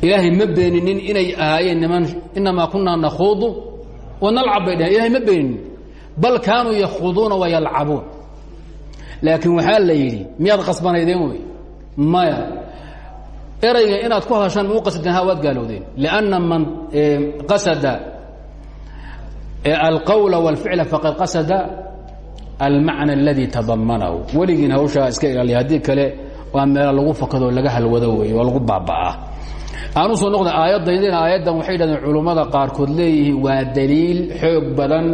Ilaahay ma beeninin inay ahaayeen niman inamaa kunaa nakhuudu wanalcab bay dhaheen ilahay ma beeninin. Bal kaanuu yakhuuduuna wayalcabuun laakiin waxaa la yidhi miyaad qasbanaydeen wey? Maya. Erayga inaad ku hadashaan mau qasadeen ha waad gaalowdeen. Lianna man qasada alqawla wاlficla faqad qasada almacna اladii tadamanahu weligiin hawshaa iska ilaaliya haddii kale waa meela lagu fakadoo laga halwado wey oo lagu baaba'aa aan usoo noqda aayaddaydina aayaddan waxay dhahdeen culummada qaarkood leeyihiin waa daliil xoog badan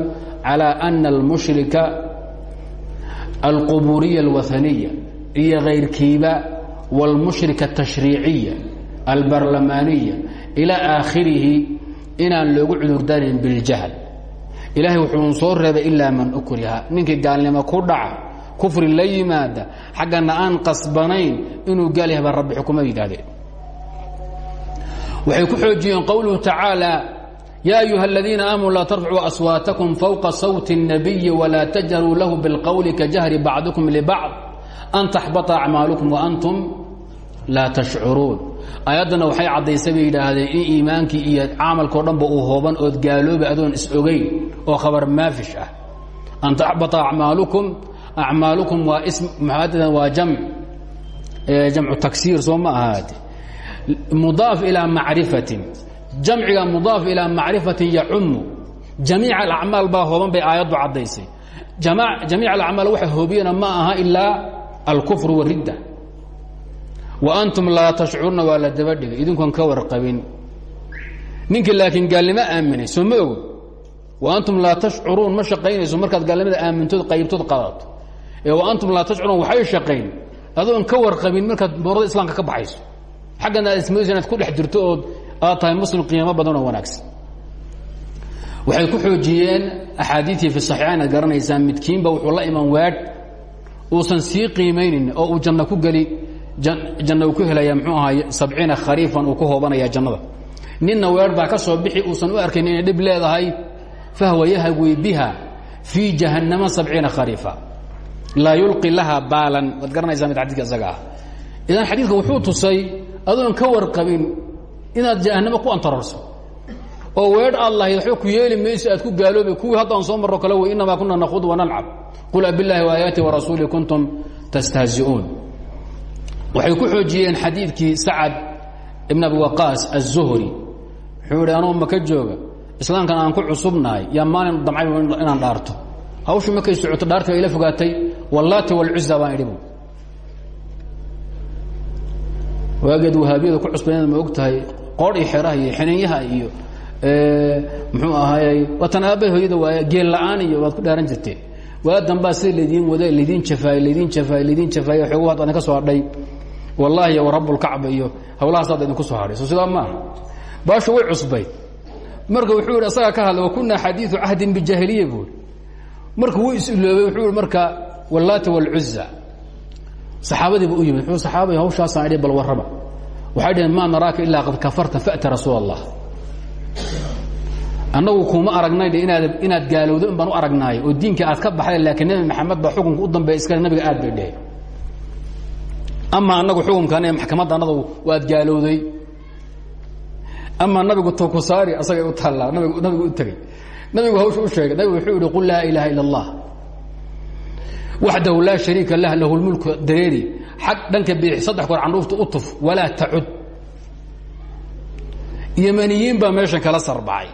calى ana almushrika alquburiya alwaaniya iyo kayrkiiba wاlmushrika الtashriiciya albarlamaaniya ilaa aakhirihi inaan loogu cudurdarin biljahl ilaahay wuxuu soo reebay ilaa man ukriha ninkii gaalnimo ku dhaca kufri la yimaada xaggana aan qasbanayn inuu gaal yahay baa rabbi xukuma yidhaahdeen waxay ku xoojiyeen qowluhu tacaalى ya ayuha اladiina aamanuu laa tarfacuu aswaatakum fowqa sawti الnabiyi walaa tajharuu lahu biاlqowli kajahri bacdikum libacd an taxbata acmaalukum waantum laa tashcuruun aayaddana waxay caddaysay bay yidhaahdeen in iimaankii iyo camalkao dhanba uu hooban ood gaaloobay adoon is-ogayn oo khabar maafish ah. An taxbata acmaalukum acmaalukum waa muxaadadan waa jamc jamcu taksiir soo ma ahaate. Mudaaf ilaa macrifatin jamciga mudaaf ilaa macrifatin yacumu jamiica alacmaal baa hooban bay aayaddu caddaysay. Jamiic alacmaal waxa hoobiyana ma aha ilaa alkufr waridda wa antum laa tashcuruna waa la daba dhigay. Idinkoon ka warqabin. Ninkii laakiin gaalnimo aaminay soo ma ogo? Wa antum laa tashcuruun ma shaqaynayso markaad gaalnimada aamintood qaybtood qadato ee wa antum laa tashcuruun waxay shaqayn. Adoon ka warqabin markaad boorada islaamka ka baxayso. Xaggana aad ismoodaysa inaad ku dhex jirto ood aad tahay muslim qiimo badan oo wanaagsan. Waxay ku xoojiyeen axaadiitii fi saxiixayn aad garanaysaan midkiinba wuxuu la iman waadh uusan sii qiimaynin oo uu janno ku geli janno uu ku helaya mxuu ahaay sabciina khariifan uu ku hoobanaya jannada. Ninna weer baa ka soo bixi uusan u arkayn inay dhib leedahay fahwa yahwi biha fii jahannama sabciina khariifa. Laa yulqi laha baalan waad garanaysaa mid xadidka isaga ah. Idan xadiidka wuxuu tusay adoon ka warqabin inaad jahannamo ku antararso oo weedh aad lahayd ku yeeli mayso aad ku gaaloobi kuwii haddaan soo marro kale wey inamaa kuna nakhud wanalcab qul abiاllahi وaayaati warasuuli kuntum tastahzi'uun waxay ku xoojiyeen xadiidkii sacad ibn abi waqaas aلzuhri wuxuu yidhi anuu maka jooga. Islaamkan aan ku cusubnahay. Yaa maalin damcay inaan dhaarto. Hawshu markay socoto dhaarti bay ila fogaatay. Wallaati walcuza baan idhi bu waageed wahaabiyada ku cusba inaad ma og tahay qoor iyo xeraha iyo xinanyaha iyo muxuu ahaayey waatan aabbahay hooyada waaya geel la'aan iyo waad ku dhaaran jirtee. Waadan baa sida laydiin wada laydiin jafaaye laydiin jafaaye laydiin jafaaye xoogu had adin ka soo hadhay wallaahi iyo warabbulkacba iyo hawlahaas hadda idinku soo hadhay so sidaa maaha baashu way cusbayd marka wuxuu yidhi asagaa ka hadla wakunaa xadiidu cahdin bijaahiliya buuri marka wuu is-iloobay wuxuu yihi marka wallaati wاlcuza saxaabadiiba u yimid. Wuxuu saxaabay hawshaasaan idhi bal warraba. Waxay dhaheen maa naraaka ilaa qad kafarta fa'ta rasuul allah annagu kuma aragnay inaad inaad gaalowdo in baan u aragnaay oo diinka aad ka baxday laakiin nebi maxamed baa xukunka u dambeeya iskale nabiga aad bay dheheen ama annagu xukunkan ee maxkamadda annadu waad gaalowday ama nabigu tokusaari asagay u taallaa nabigu nabigu u tegey. Nabigu hawsha u sheegay nabigu wuxuu yihi qul laa ilaaha ila allah laa shariika lah lahu lmulku dareeri. Xag dhanka bidix saddex goor candhuufta u tuf walaa tacud. Yamaniyiin baa meeshan kala sarbacay.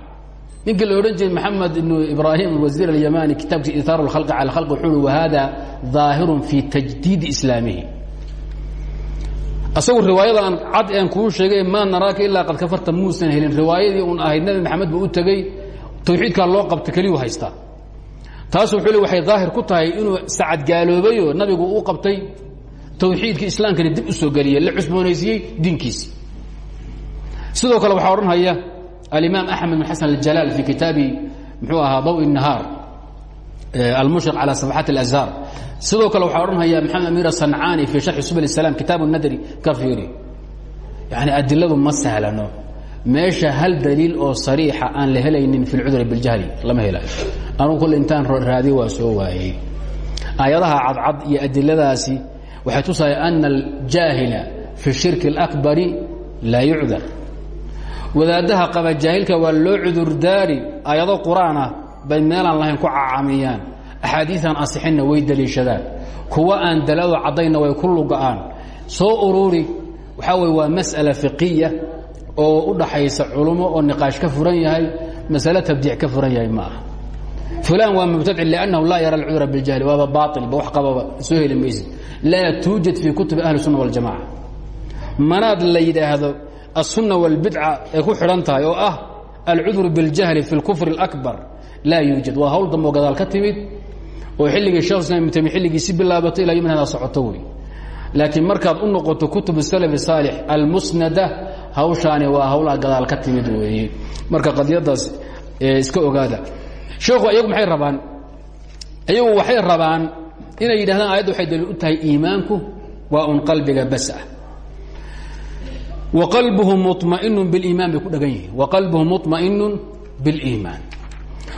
Ninkii la odhan jiray maxamed ibnu ibraahim wasiir alyamani kitaabkiisa ithaaru اlkhalqi cala khalq wuxuu uhi wahada fi tajdiidi islaamihi asagu riwaayadan cad een kuu sheegay maa naraaka ilaa qad kafarta muusan helin. Riwaayadii un ahayd nabi maxamed buu u tegey tawxiidkaa loo qabta keliyu haystaa taas wuxuu le waxay daahir ku tahay inuu sacad gaaloobayo nabigu uu qabtay tawxiidkii islaamkana dib u soo geliyey la cusboonaysiiyey diinkiisi. Sidoo kale waxaa odhanhaya alimaam axmed bin xasan aljalaal fii kitaabi muxuu ahaa daw الnahaar almushriq calى sabxaat اlazhar sidoo kale waxaa odhanhaya maxamed amir asancaani fii sharxi subl الsalaam kitaab nadri ka fiiri yani adiladu ma sahlano meesha hal daliil oo sariixa aan la helaynin fi اlcudri biاljahli lama helayo anugu kule intaan raadiy waa soo waayey aayadaha cadcad iyo adiladaasi waxay tusaya ana aljaahila fi shirki اlakbari laa yucdar wadaadaha qaba jaahilka waa loo cudurdaari aayado qur-aanah bay meelaan lahayn ku cacamiyaan axaadiian asixinna way deliishadaan kuwa aan dalado caddaynna way ku luga'aan soo ururi waxaa wey waa mas'ala fiqiya oo u dhaxaysa culummo oo niqaash ka furan yahay masale tabdiic ka furan yahay ma aha fulan waa mubtadci liannahu laa yara alcudra biاljahli waaba baailba wax qababa soo heli maysid laa tuujad fii kutubi ahli sunna waljamaca manaad la yidhaahdo الsuنة والbidca ay ku xidhan tahay oo ah alcudru bاljahli fi اlkufr الأكbar laa yuujad waa hawl dambo gadaal ka timid oo xilligii shekh islam ibn tamiya xilligiisi bilaabato ila yomin hada socoto wey. Laakiin markaad u noqoto kutub salaf saalix almusnada hawshaani waa hawlaha gadaal ka timid weeye marka qadiyadaas iska ogaada. Sheekhu ayagu maxay rabaan? Iyagu waxay rabaan inay yidhahdaan aayadda waxay daliil u tahay iimaanku waa un qalbiga bas ah. Wa qalbuhu mumainun biliimaan bay ku dhagan yihiin. Wa qalbuhu mumainun biliimaan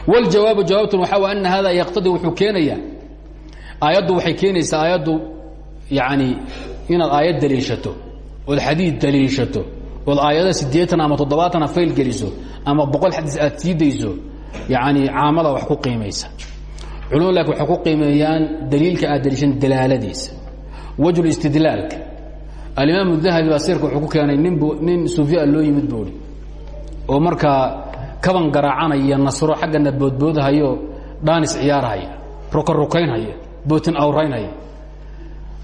wاljawaabu jawaabtun waxaa w ana hada yaqtadi wuxuu keenayaa aayaddu waxay keenaysaa aayaddu yani inaad aayad daliishato ood xadiid daliishato ood aayada siddeetan ama toddobaatana fayl geliso ama boqol xadiis aad sii dayso yani caamada wax ku qiimaysa culum laakin waxay ku qiimeeyaan daliilka aad daliishan dalaaladiisa wajhu istidlaalka alimaam dahabi baa sirka wuxuu ku keenay ninbu nin sufiya loo yimid buui oo markaa kaban garaacanaya nasro xaggana boodboodhayo dhaanis ciyaarhaya rukarukaynhaya bootin awraynhaya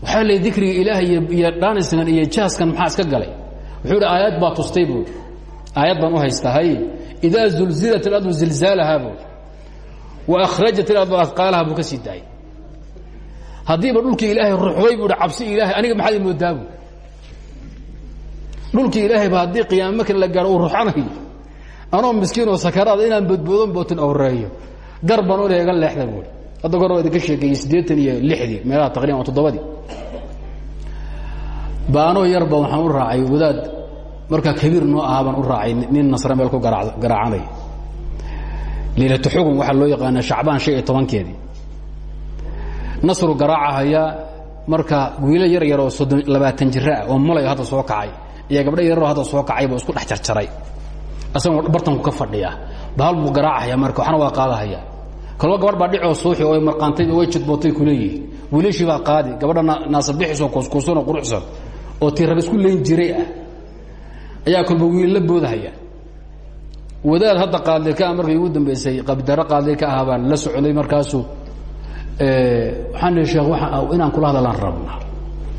waxaa le dikriga ilaah iyo dhaaniskan iyo jaaskan maxaa iska galay? Wuxuu hi aayad baa tustay buui aayad baan u haystaa hay idaa zulzilat اlardu zilzaalaha bu wa akhrajat ilardu afqaalaha buu ka sii daayay. Haddiiba dhulkii ilaahay ruxday buu cabsi ilaahay aniga maxaad moodaa? bu dhulkii ilaahayba haddii qiyaame marka la gaaro uu ruxanayo anoo miskiin oo inaan boodboodon bootin awreeyo gar baan ole iga leexda buui hadda gor waa idinka sheekeeyey siddeetan iyo lixdii meelaha taqriban waa toddobadii. Yarba waxaan u raacay wadaad. Markaa kabiir noo ahaa u raacay nin nasre meel ku garaacanaya liilatu xugun waxaa loo yaqaana shacbaan shan iyo nasru garaacahayaa marka wiilo yar yaroo soddon labaatan jira ah oo mulay hadda soo kacay. Iyo gabdho yararoo hadda soo kacay buu isku dhex asagoo bartanku ka fadhiya. Bahal buu garaacahaya marka waxna waa qaadahaya. Kalba gabadh baa dhicoo suuxi oo marqaantay way jidbootay ku leeyihiin. Wiilashii baa qaadi gabadha naasabixisoo kuuskuusanoo quruxsan oo tii rag isku leyn jiray ah. Ayaa kolba wiil la boodahaya. Wadaad hadda qaadli ka markay ugu dambaysay qabdaro qaadli ka ahaa baan la socday markaasuu waxaan ihi sheekh waa inaan kula hadlaan rabna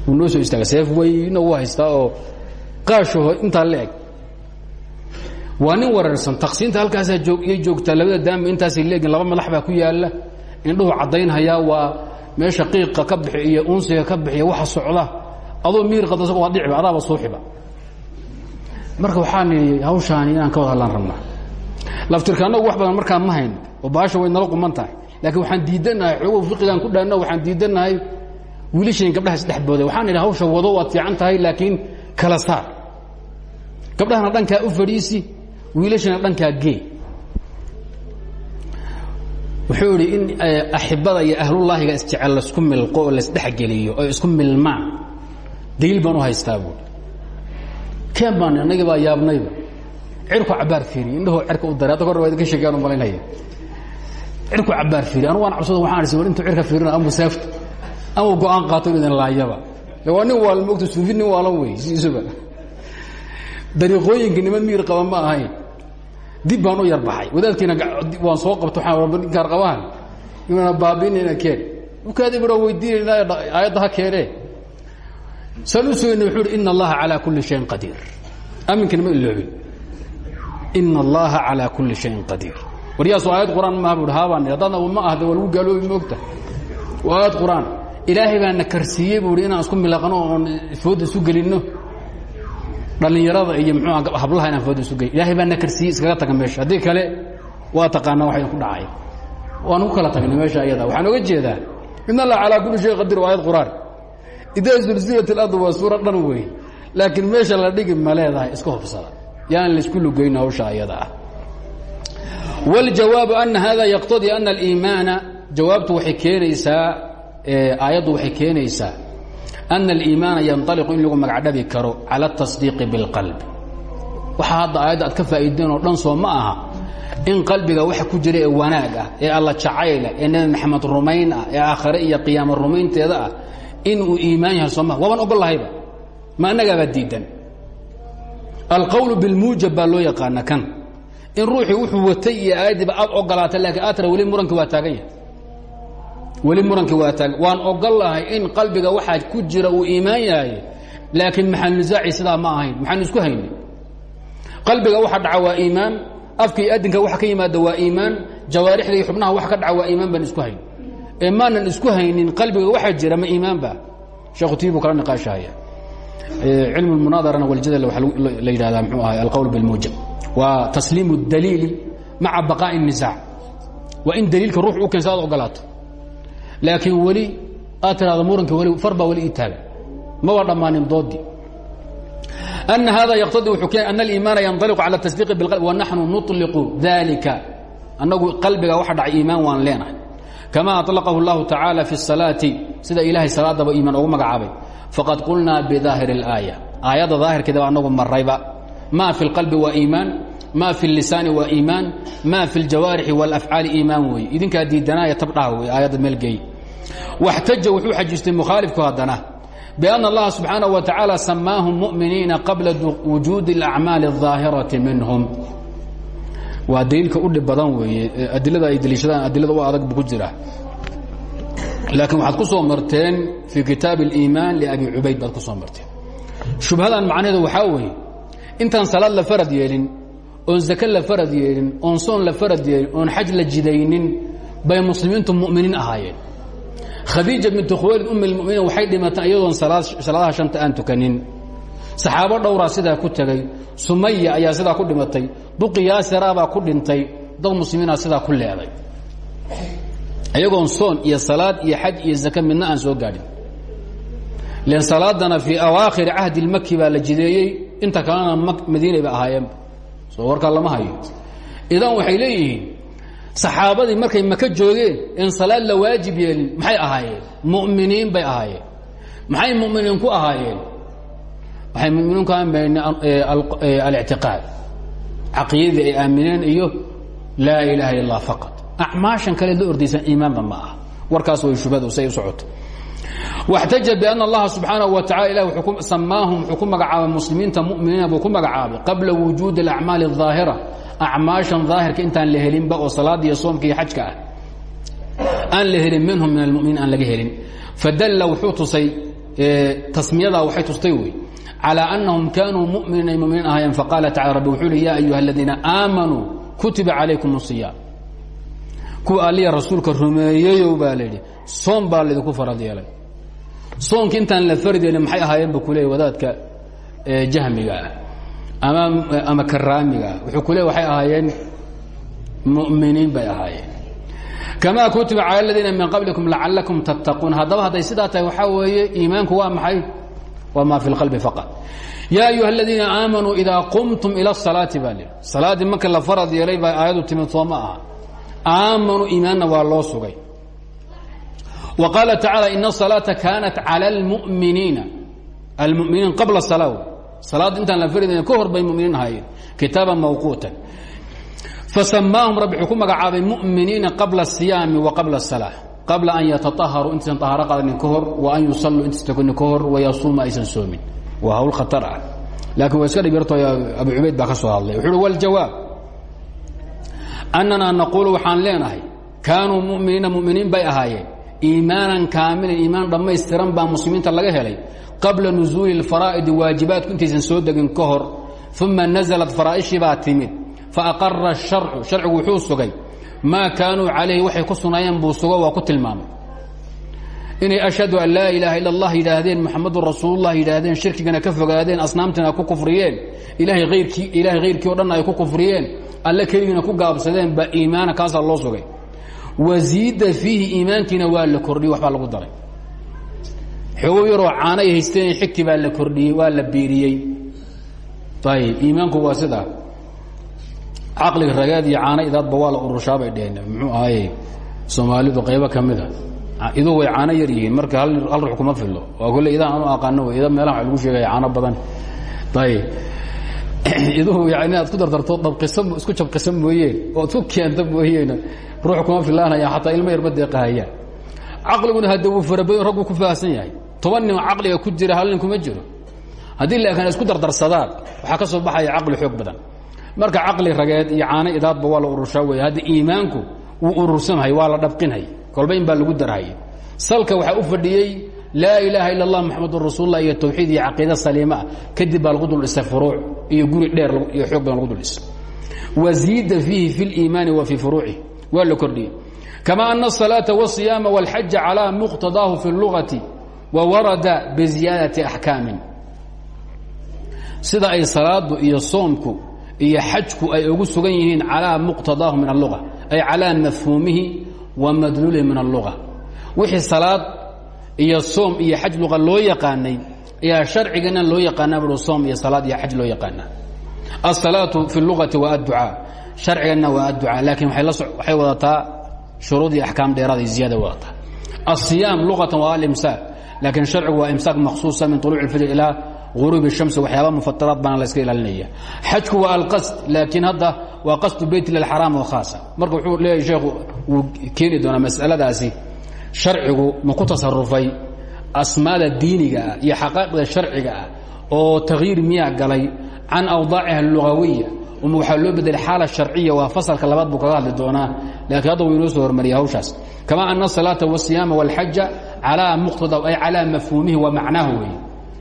wuu noo soo istaaga seef weyna u haystaa oo qaashaho intaa la eg waa nin wareersan taksiinta halkaasaa yay joogtaa labada daamba intaasay leegin laba madax baa ku yaalla. Indhuhu caddaynhayaa waa meesha qiiqa ka bixi iyo unsiga ka bixiya waxa socda. Adoo miir qadasa waa dhiciba adaaba suuxiba marka waxaan idhi hawshaani inaan ka wada hadlaan rabnaa. Laftirka annagu wax badan markaan ma hayno oo baasha way nala quman tahay. Laakiin waxaan diidannahay xoogow fiqigaan ku dhaanno waxaan diidannahay wiilashiin gabdhaha isdhexbooday waxaan idhi hawsha wado waad fiican tahay laakiin kala saar. Gabdhahana dhankaa u fadhiisi wiilashana dhankaa gee. Wuxuu idhi in axibada iyo ahlullaahiga isjecel la isku milqo oo laisdhexgeliyo oo isku milmaan daliil baan u haystaa buui keen baan annagii baa yaabnayba. Cirku cabaar fiiriy indhahoo cerka u daray hadda kor waa idinka sheegaan u malaynaya cirku cabaar fiiriy anugu waan cabsado waxaan is war intuu cirka fiirina ama saafto. Ama go'aan qaato in idin laayaba. Waa nin waalan mogta suufi nin waalan wey siisuba dariiqooyinka niman miir qaba ma ahayn dib baan u yarbaxay wadaadkiina waan soo qabto ninkaan qabahan inuuna baabiinayna keen. Ukaadi baro weydiinayna aayadda ha keenee. Saan u sugayna wuxuu uhi ina allaha calaa kulli shayin qadiir. Aminkana ma iloobin ina allaha calaa kulli shayin qadiir. Waryaasu aayad qur'aan maaha bu haabaan haddaadna ma ahda waa lagu gaaloobi moogta. Waa aayad qur'aan. Ilaahay baa na karsiiyey buu hi inaan isku milaqno oon fooda isu gelinno dhalinyarada iyo mxua hablaha inaan fooda isu geyn ilaahay baa na karsiiyey iskaga taga meesha. Haddii kale waa taqaanaa wax idin ku dhacay. Waanu u kala tagna meesha ayada waxaan oga jeedaa in allah calaa kulli shay qadir waa aayad qur'aan idaa sulsilat alard waa suura dhan wey laakiin meesha la dhigi ma leedahay iska hubsada. Yaan laysku lugeyn hawsha ayada ah. Waljawaabu ana hada yaqtadii ana aliimaana jawaabtu waxay keenaysaa aayaddu waxay keenaysaa ana aliimaana yanaliqu in lagu magacdhabi karo cala اtasdiiqi biاlqalbi waxa hadda aayadda aad ka faa'iideen oo dhan soo ma aha in qalbiga waxa ku jira ee wanaag ah ee alla jacayla ee nebi maxamed rumayn ah ee aakhare iyo qiyaamo rumaynteeda ah inuu iimaan yahay soo maha waabaan ogollahayba ma annagaabaa diidan alqowlu bilmuujab baa loo yaqaana kan in ruuxii wuxuu watay iyo aayaddiiba aad ogolaatay laakiin aatara weli muranki waa taagan yahay weli murankii waa taag. Waan ogolahay in qalbiga waxaa ku jira uu iimaan yahay laakiin maxal nisaaci sidaa ma ahayn. Maxaan isku hayni qalbiga waxa dhaca waa iimaan afka iyo adinka waxa ka yimaada waa iimaan jawaarixda iyo xubnaha waxa ka dhaca waa iimaan baan isku hayn. Ee maanan isku haynin qalbiga waxaa jira ma iimaanba sheekhu tii buu kala niqaashahaya e, cilmu lmunaadarana waljadal waxa la yidhahdaa mxuu ahay alqowl bilmuujab waa tasliimu daliili maca baqaa'i الnisaac waa in daliilka ruux u keensa aad ogolaato laakiin weli aad tirahdo muranka weli far baa weli ii taagan ma waa dhammaanin doodii أن hذا يقتضي وuu keen أن الإيماaن ينطلق على التصديق بالqلب ونحن نطلق ذلكa anagu qalbiga waxa dhacay iimaan waan leenahay كما أطلقه الله تعالى في الصلاaة sida ilahay salaadaba iimaan ugu magacaabay فقad قلنaa بظاahiر الآية aayadda ظاahirkeeda anagu marayba ma في القلب waa إيمان ma في اللسان waa إيمان ma في الجawاaرح والأفعاaل إيmaan wey idinkaa diidanaya tabdhaha wey aayadda meelgey واxtaja wuxuu xajiistay مkhaaلفku haddana بأن الله سبحaaنه وتaعالى سماaهم مؤمiنiiنa قبلa وuجوuد الأعماaل الظاahiرaةi minهم waa dliilka u dhib badan weeye adilada ay dliishadaan adilada u adag bu ku jira laakiin waxaad ku soo marteen fii kitaaب الإيمان لأbي cubayd baad ku soo marteen شubhadan macnaheedu waxaa weeye intaan salaad la farad yeelin oon زake la farad yeelin oon soon la farad yeelin oon xaj la jidaynin bay muslimiintu muؤminiin ahaayeen khadiija bintu khuwaylid um اlmuminiin waxay dhimatay iyadoon salaadaha shanta aan tukanin. Saxaabo dhowraa sidaa ku tegey sumaya ayaa sidaa ku dhimatay. Duqi yaasiraabaa ku dhintay. Dad muslimiina sidaa ku leeday. Iyagoon soon iyo salaad iyo xaj iyo zake midna aan soo gaadhin. Len salaadana fii awaakhiri cahdi اlmaki baa la jideeyey. Inta kalena madiinay ba ahaayeenba soo warkaa lama hayo. Idan waxay leeyihiin saxaabadii markay maka joogeen in salaad la waajib yeelin maxay ahaayeen muminiin bay ahaayeen maxay muminiin ku ahaayeen waxay muminiin ku ahaayeen alictiqaad caqiidadii ay aamineen iyo laa ilaha illa allah faqad acmaashan kale la ordaysan iimaanba ma aha warkaas way shubhadu say u socoto واxtaja بأن اllaha subxaanaه wa tacala ilah samaahum wuxuu ku magacaabay muslimiinta muminiina buu ku magacaabay qabla wujuudi اlأcmaali الظaahira acmaashan daahirka intaan la helinba oo salaada iyo soomka iyo xajka ah aan la helin minhum min almuminiin aan laga helin fadalla wuxuu tusay waxay tustay wey calى anahum kanuu muminin ay muminiin ahaayeen faqaala tacala rabbi ya ayuha aladiina aamanuu kutiba calaykum اsiyaam kuwa alliya rasuulka rumeeyeyow baa la soom baa laydinku farad yeelay la fardyeelin maxay ahaayeen ba ku leeyay jahmiga ah ama karaamiga wuxuu ku le waxay ahaayeen muminiin bay ahaayeen. Kamaa kutiba cala min qablikum lacalakum tattaquun. Haddaba hadday sidaa tahay waxaa weeye iimaanku waa maxay? Waa fi lqalbi faqad yaa ayuha aladiina aamanuu idaa qumtum ila salaati baa lii salaaddii la farad yeelay baa aayadu timid soo ma aha. Aamanuu iimaanna sugay. Wa qaala tacaala ina asalaata kaanat cala almuminiina. Almuminiin qabla salaa salaada intaan la fardan ka hor bay muminiin ahaayeen. Kitaaban mawquutan. Fasamaahum rabbi wuxuu ku magacaabay muminiina qabla asiyaami wa qabla asala qabla an yataaharuu intaysan ahaaro qaadanin ka hor wa an yusalluu intaysan tukanin ka hor wayasuuma aysan soomin. Waa hawl khatar ah. Laakiin waa iska abu cubayd baa ka hadlay. Wuxu uhi waljawaab annanaa naquulu waxaan leenahay kaanuu muminiina muminiin bay ahaayeen. Iimaanan kaamilan iimaan dhammaystiran baa muslimiinta laga helay qabla nusuuli اlfaraa'idi waajibaadku intaysan soo degin ka hor uma naزlat faraa'ishii baa timid faaqara الsharcu sharcigu wuxuu sugay maa kaanuu calayhi waxay ku sugnaayeen buu sugo waa ku tilmaamay inay ashhadu an laa ilaaha ila اllah yidhaahdeen muxamadun rasuulullah yidhaahdeen shirkigana ka fogaadeen asnaamtina ku kufriyeen ilahay ayrkii ilaahay hayrkii o dhan ay ku kufriyeen alle keligiina ku gaabsadeen baa iimaana kaasaa loo sugay waziida fiihi iimaankiina waa la kordhiyey waxbaa lagu daray xoogo yaroo caanay haysteen xigti baa la kordhiyey waa la biiriyey. Ayib iimaanku waa sidaa caqliga ragaad iyo caano idaadba waa la urushaabay dheheen muxuu ahaye soomaalidu qaybo ka mida iduhu way caano yar yihiin. Marka hal ruux kuma fillo. Waa kolle idaan anu aqaano ida meelaha wa lagu sheegaya caano badan. Ayib iduhu inaad ku dardarto dabqisa isku jabqisa mooyeen oo ad ku keenta mooyeena ruux kuma filaanaya xataa ilmo yarba deeqahayaan caqliguna hadda wuu farabadan raggu ku faahsan yahay toban nin caqliga ku jira hal nin kuma jiro haddii laakiin isku dardarsadaan waxaa ka soo baxaya caqli xoog badan marka caqli rageed iyo caano idaadba waa la urushaa wey hadda iimaanku wuu urursanhay waa la dhabqinhay kolba in baa lagu darhay salka waxaa u fadhiyey laa ilaaha ila اllah moxamedun rasuullah iyo tawxiid iyo caqiida saliima ah kadib baa lagu dul dhisay furuuc iyo guri dheer iyo xoog badan lagu dul dhisay waziida fiihi fi اliimaani wa fii furuucih waa la kordhiyey kama ana الصalaaةa wالصiyaama wاlxaja calى muqtadaahu fi اllugati wawarada biziyaadati axkaamin sida ay salaaddu iyo soomku iyo xajku ay ugu sugan yihiin calaa muqtadaahu min alluga ay calaa mafhuumihi wa madluulihi min alluga wixii salaad iyo soom iyo xaj luqa loo yaqaanay ayaa sharcigana loo yaqaanaa buu soom iyo salaad iyo xaj loo yaqaanaa asalaatu fi lugati waa adducaa sharciganna waa adducaa laakiin waxay wadataa shuruud iyo axkaam dheeraada iyo ziyaada wadataa asiyaam lugatan waa alimsaak laakiin sharcigu waa imsaak makhsuusa min طuluuc اlfajr ilaa غuruub الشhamsi waxyaaba mufatiraad baana la iska ilaalinaya xajku waa alqasd laakiin hadda waa qasdu beyt ilah xaraam oo khaasa marka wuxuu leeyahay sheekhu wuu keeni doonaa masaladaasi sharcigu ma ku tasarufay asmaada diiniga ah iyo xaqaaiqda sharciga ah oo takyiir miyaa galay can awdaaciha اlugawiya uma waxaa loo bedelay xaala sharciya waa fasalka labaad buu kaga hadli doonaa laakiin hadda wuu inoo soo hormariya hawshaas kama ana الsalaaةa والصiyaama والxaja calىa muqtada ay calىa mafhuumihi wa macnaahu wey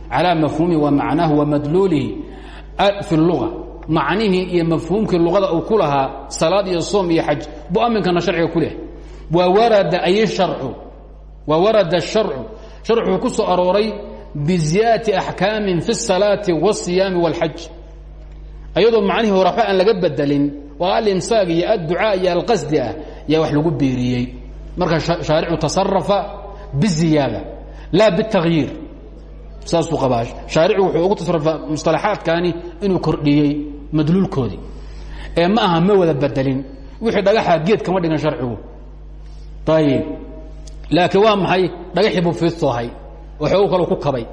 calىa mafhuumihi wa macnaahu wa madluulihi fi اluga macnihii iyo mafhuumkii luqada uu ku lahaa salaad iyo soom iyo xaj buu aminkana sharciga ku leh wa warada ay harcu wa warada الsharcu sharcuu ku soo arooray biziyaadati axkaamin fi الsalaaةi والصiyaami والxaj ayadoo macnihii hore waxba aan laga bedelin oo alimsaag iyo adducaa iyo alqasdi ah yaa wax lagu beeriyey. Marka shaaricu tasarafa biziyaada laa biاtakyiir saasuu qabaa. Shaaricu wuxuu ugu tasarufaa musطalaxaadkani inuu kordhiyey madluulkoodii. Ee ma aha ma wada bedelin. Wixii dhagaxa geed kama dhigan sharcigu. Ayib laakiin waa maxay? Dhagaxii buu fiidtoohay oo xoogu kale ku kabay.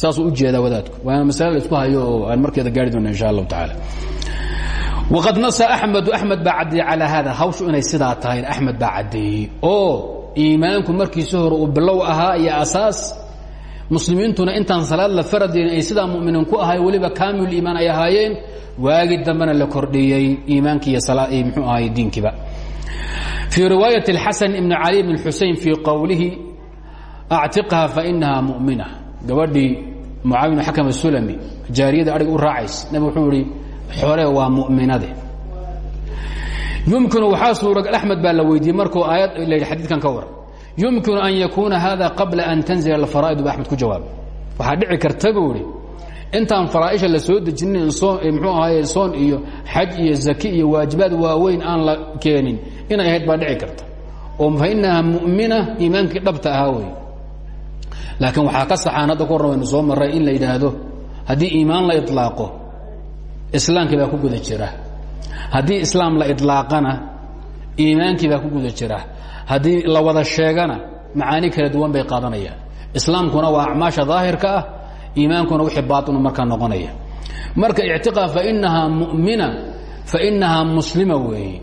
Saasuu u jeedaa wadaadku. Waana masale la isku hayo oo aan markeeda gaari doona insha allahu tacaala waqad nasa axmedu axmed baa caddeeyey calaa haada hawshu inay sidaa tahay axmed baa caddeeyey oo iimaanku markiisi hore uu bilow ahaa iyo asaas muslimiintuna intaan salaad la faradeen ay sidaa muminiin ku ahay weliba kaamil iimaan ay ahaayeen waagi dambena la kordhiyey iimaankii iyo mxuu ahay diinkiiba fii riwaayat اxasan ibn cali bn xusein fii qowlihi actiqha fainaha mumina gabadhii mucaawi bn xakam asulami jaariyada adhig u raacays nabig wuxuu ihi xore waa muminade. Yumkinu waxaa suuragal axmed baa la weydiiyey markuu aayad la xadiidkan ka waran. Yumkinu an yakuuna hada qabla an tanzila alfaraa'idu ba axmed ku jawaabay. Waxaa dhici karta buu ihi intaan faraaisha la soo dejinin mxuu ahaye soon iyo xaj iyo zaki iyo waajibaad waaweyn aan la keenin inay ahayd baa dhici karta. Oo fainaha mumina iimaankii dhabta ahaa wey laakiin waxaa ka saxaan hadda ku warran soo maray in la yidhaahdo haddii iimaan la ilaaqo islaamkii baa ku guda jira. Haddii islaam la ilaaqana iimaankii baa ku guda jira. Haddii la wada sheegana macaani kala duwan bay qaadanayaan. Islaamkuna waa acmaasha daahirka ah iimaankuna wixii baainu markaa noqonaya. Marka ictiqaa fainahaa mumina fainahaa muslima weeye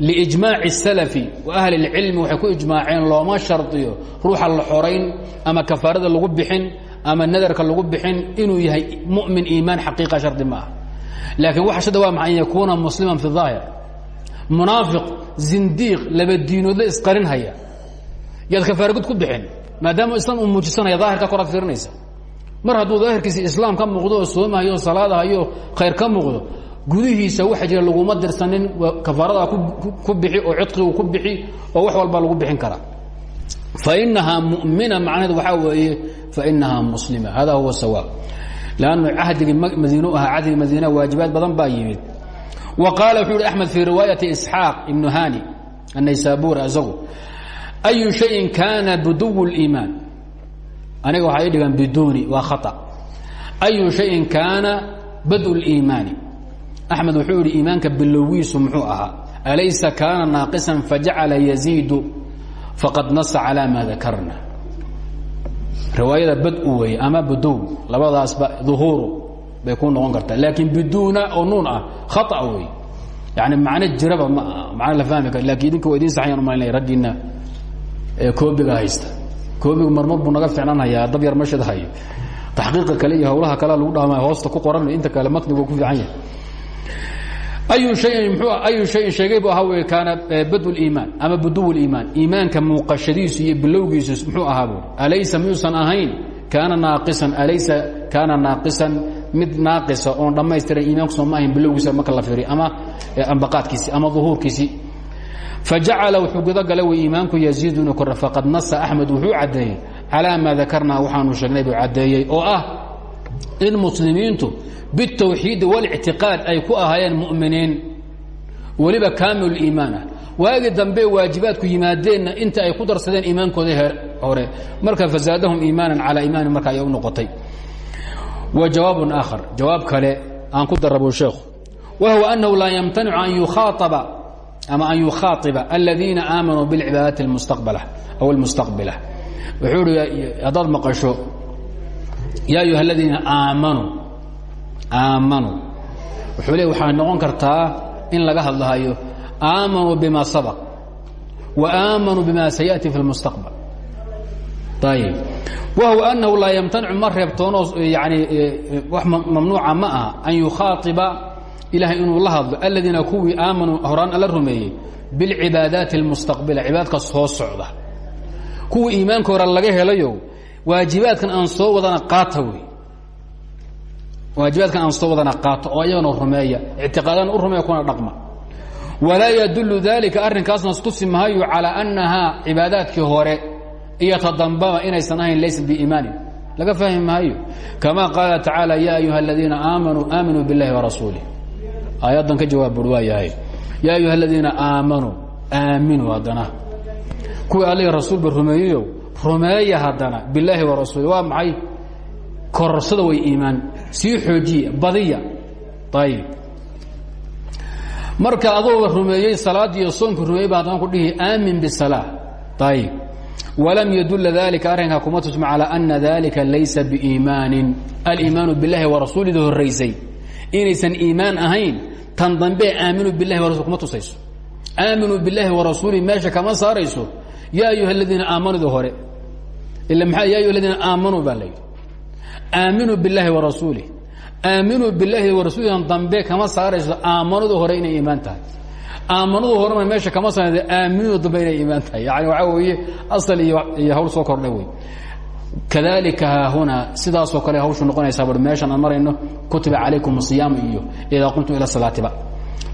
liijmaaci salafi wa ahli اlcilmi waxay ku ijmaaceen looma shardiyo ruuxa la xorayn ama kafaarada lagu bixin ama nadarka lagu bixin inuu yahay mumin iimaan xaqiiqa shardi ma ah laakiin waxa shada waa maa an yakuuna musliman fi اaahir munaafiq zindiiq laba diinoodla isqarin haya. Yaad kafaaragud ku bixin maadaama islaam uu muujisanaya daahirka koraad fiirinaysa mar hadduu daahirkiisa islaam ka muuqdo oo soomahayo salaadahayo khayr ka muuqdo gudihiisa waxa jira laguma dirsanin kafaaradaa ku bixi oo cidqigu ku bixi oo wax walba lagu bixin karaa fainahaa mumina macnaheed waxaa weeye fainahaa muslima. Hada huwa sawaab lannu cahdigii madiinu ahaa cahdigii madiina waajibaad badan baa yimid wa qaala wuxuu yihi axmed fii riwaayati isxaaq ibnu hani anaysaabur isagu ayu shayin kaana buduw liimaan aniga waxaa ii dhigan biduuni waa khaa ayu shayin kaana badu liimaani axmed wuxuu yihi iimaanka bilowgiisu muxuu ahaa alaysa kaana naaqisan fajacala yaziidu faqad nasa calaa maa dakarna riwaayada badu weeye ama budow labadaasba duhuuru bay ku noqon kartaa. Laakiin biduuna oo nuun ah khaa wey yani macno jiraba ma macno la fahmi kara laakiin idinka waa idin saxayaan umalinaya raggiina koobiga haysta. Koobigu marmar buu naga ficnanhayaa dab yar mashad hayo taxqiiqa kale iyo hawlaha kalea lagu dhaama hoosta ku qoran inta kale matnigu ku fiican yahay ayu hayin mxuu ayu shayin sheegay bu ahaa wey kaana badu liimaan ama buduw liimaan iimaanka muuqashadiisu iyo bilowgiisu muxuu ahaa alaysa miyuusan ahayn? Kaana naaqisan alaysa kaana naaqisan mid naaqisa oon dhammaystiran iimaanku soo ma ahayn bilowgiisa marka la fiiriy ama ambaqaadkiisi ama duhuurkiisi. Fajacala wuxuu gudagalay wy iimaanku yaziidu inuu kora faqad wuxuu caddeeyey calaa maa dakarnaa waxaanu sheegnay buu caddeeyey oo ah in muslimiintu bitawxiidi walictiqaad ay ku ahaayeen mu'miniin weliba kaamilu iimaan ah waagi dambe waajibaadku yimaadeenna inta ay ku darsadeen iimaankoodii hore marka fazaadahum iimaanan calaa iimaanin marka ayay u noqotay wa jawaabun aakhar jawaab kale aan ku darabo sheekhu wa huwa annahu laa yamtanicu an yukhaaaba ama an yukhaaطiba aladiina aamanuu biاlcibaadaati اlmustaqbala aw اlmustaqbila wuxuu hi haddaad maqasho ya ayuha aladiina aamanuu aamanuu wuxuu waxaa noqon kartaa in laga hadlahayo aamanuu bima sabaq wa aamanuu bima sayati fi اlmustaqbal ayib wahuwa anahu laa yamtanicu ma reebtoonoo yani wax mamnuuca ma an yukhaaiba ilahay inuu la hadlo aladiina kuwii aamanuu horaan alla rumeeyey bilcibaadaati اlmustaqbila cibaadka soo socda kuwii iimaanka laga helayo waajibaadkan aan soo wadana qaata wey waajibaadkan aan soo wadana qaato oo ayagana rumeeya. Ictiqaadan u rumeeya kuna dhaqma. Walaa yadulu dalika arrinkaasna tusi mahayo calىa annahaa cibaadaadkii hore iyo tadambaba inaysan ahayn laysa biiimaanin laga fahmi maayo kama qaala tacaala ya ayuha aladiina aamanuu aaminuu biاllahi warasuulih aayaddan ka jawaab bur waa ya ayuha aladiina aamanuu aaminuu haddana. Kuwii allihi rasuulba rumeeyeyo rumeeya haddana bilaahi warasuuli waa maxay? Kororsada way iimaan sii xoojiya badiya. Ayib marka adoo rumeeyey salaadii iyo soonki rumeeyey ba ku dhihi aamin bisalaa ayib walam yadulla dalika arrinkaa kuma tusma calaa ana dalika laysa biiimaanin aliimaanu biاllahi warasuulida horaysay inaysan iimaan ahayn tan dambe aaminu bilahi warasul kuma tusayso. Aaminuu biاllahi warasuuli meesha kama saarayso. Ya ayuha aladiina aamanudi hore ila maa ya ayuha aladiina aamanuu baa layidhi aaminuu biاllahi warasuulih aaminuu biاllahi warasuulihan dambe kama saarayso aamanadu hore inay iimaan tahay aamanadu horena meesha kama saarayso aaminadu dambe inay iimaan tahay yani waxaa weeye asal iyo iyo hawl soo kordhay wey kadalika haahuna sidaasoo kale hawshu noqonaysaa bur meeshan aan marayno kutiba calaykum siyaam iyo idaa qumtum ila salaatiba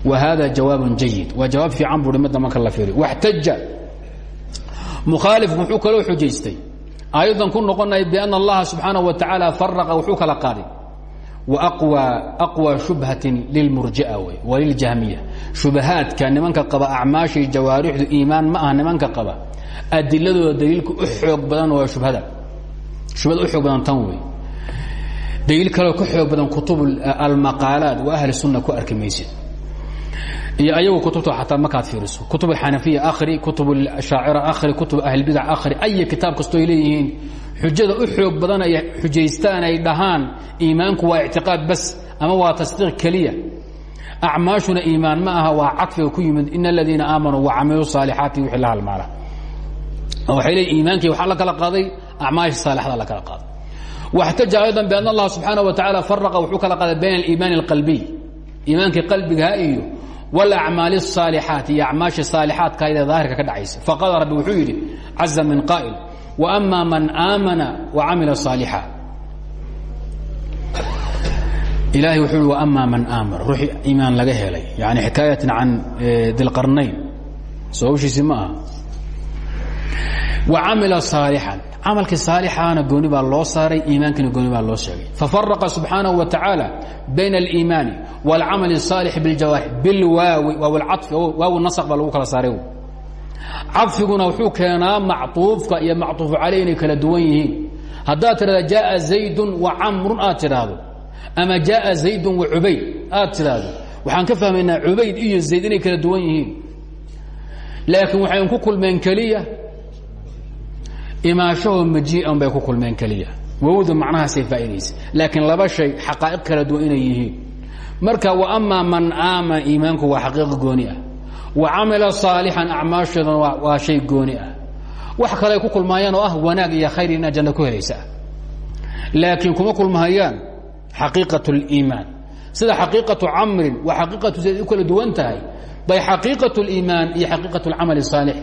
wa hada jawaab jayid waa jawaab fiican bui midda marka la fiiriyo waxtaja mukhaalifku muxuu kaloo xujaystay ayadan ku noqonaya biana allaha subxaanaه wa tacaala faraqa wuxuu kala qaaday. Wa aqwى shubhatin lilmurjia wey waliljahmiya shubahaadka nimanka qaba acmaashii jawaarixdu iimaan ma aha nimanka qaba. Adiladooda daliilka u xoog badan waa shubhada. Shubhada u xoog badan tan wey daliil kaleo ka xoog badan kutub almaqaalaat wa ahli sunna ku arki iyo ayagu kutubta ataa markaad fiiriso. Kutub xanafiya akhri kutub shaacira akhri kutub ahlbidac akhri ay kitaab kastoo ay leeyihiin. Xujada u xoog badan ay xujaystaan ay dhahaan iimaanku waa ictiqaad bas ama waa tasdiiq keliya. Acmaashuna iimaan ma aha waa cadfiga ku yimid in aladiina aamanuu wacamiluu saalixaati wixii la halmaala waxay leeyiin iimaankii waxaa la kala qaaday acmaasha saalixada la kala qaaday. Waxtaja aydan bian allah subxaana wa tacala faraqa wuxuu kala qaaday bayna aliimaani alqalbiy. Iimaankii qalbigaha iyo wاlacmaali الصaalixaati iyo acmaashii saalixaadkaydee daahirka ka dhacaysa faqala rabbi wuxuu yidhi caza min qaa'il وأma man aamana وacamila صaalixa ilahay wuxuu yhi وأma man aamana ruuxii iimaan laga helay yani xikaayatan can dilqarnayn sababshiisi ma aha وacamila صaalixan camalkii saalixaana gooni baa loo saaray iimaankiina gooni baa loo sheegay fafaraqa subxaanaه wa tacaala bayna اliimaani wاlcamal الصaalix biاljawaarix bilwaawi waaw اlcafi waaw nasq baa lagu kala saaray cadfiguna wuxuu keenaa macطuufka iyo macطuufu caley inay kala duwan yihiin haddaad tidhahda jaءa زaydu وacamrun aad tidhaahdo ama jaءa زaydu وacubayd aad tidhaahdo waxaan ka fahmaynaa cubayd iyo zayd inay kala duwan yihiin laakiin waxay ku kulmeen keliya imaashahoo majiian bay ku kulmeen keliya wowda macnahaasay faaidaysa laakiin laba shay xaqaa'iq kala duwan inay yihiin marka wa amaa man aamana iimaanku waa xaqiiq gooni ah wa camila saalixan acmaasheeduna waa shay gooni ah wax kale ay ku kulmaayaan oo ah wanaag iyo khayr inaad janno ku helaysa laakiin kuma kulmahayaan xaqiiqat اliimaan sida xaqiiqatu camrin waa xaqiiqatu zayd u kala duwan tahay bay xaqiiqat اliimaan iyo xaqiiqat اlcamal الsaalix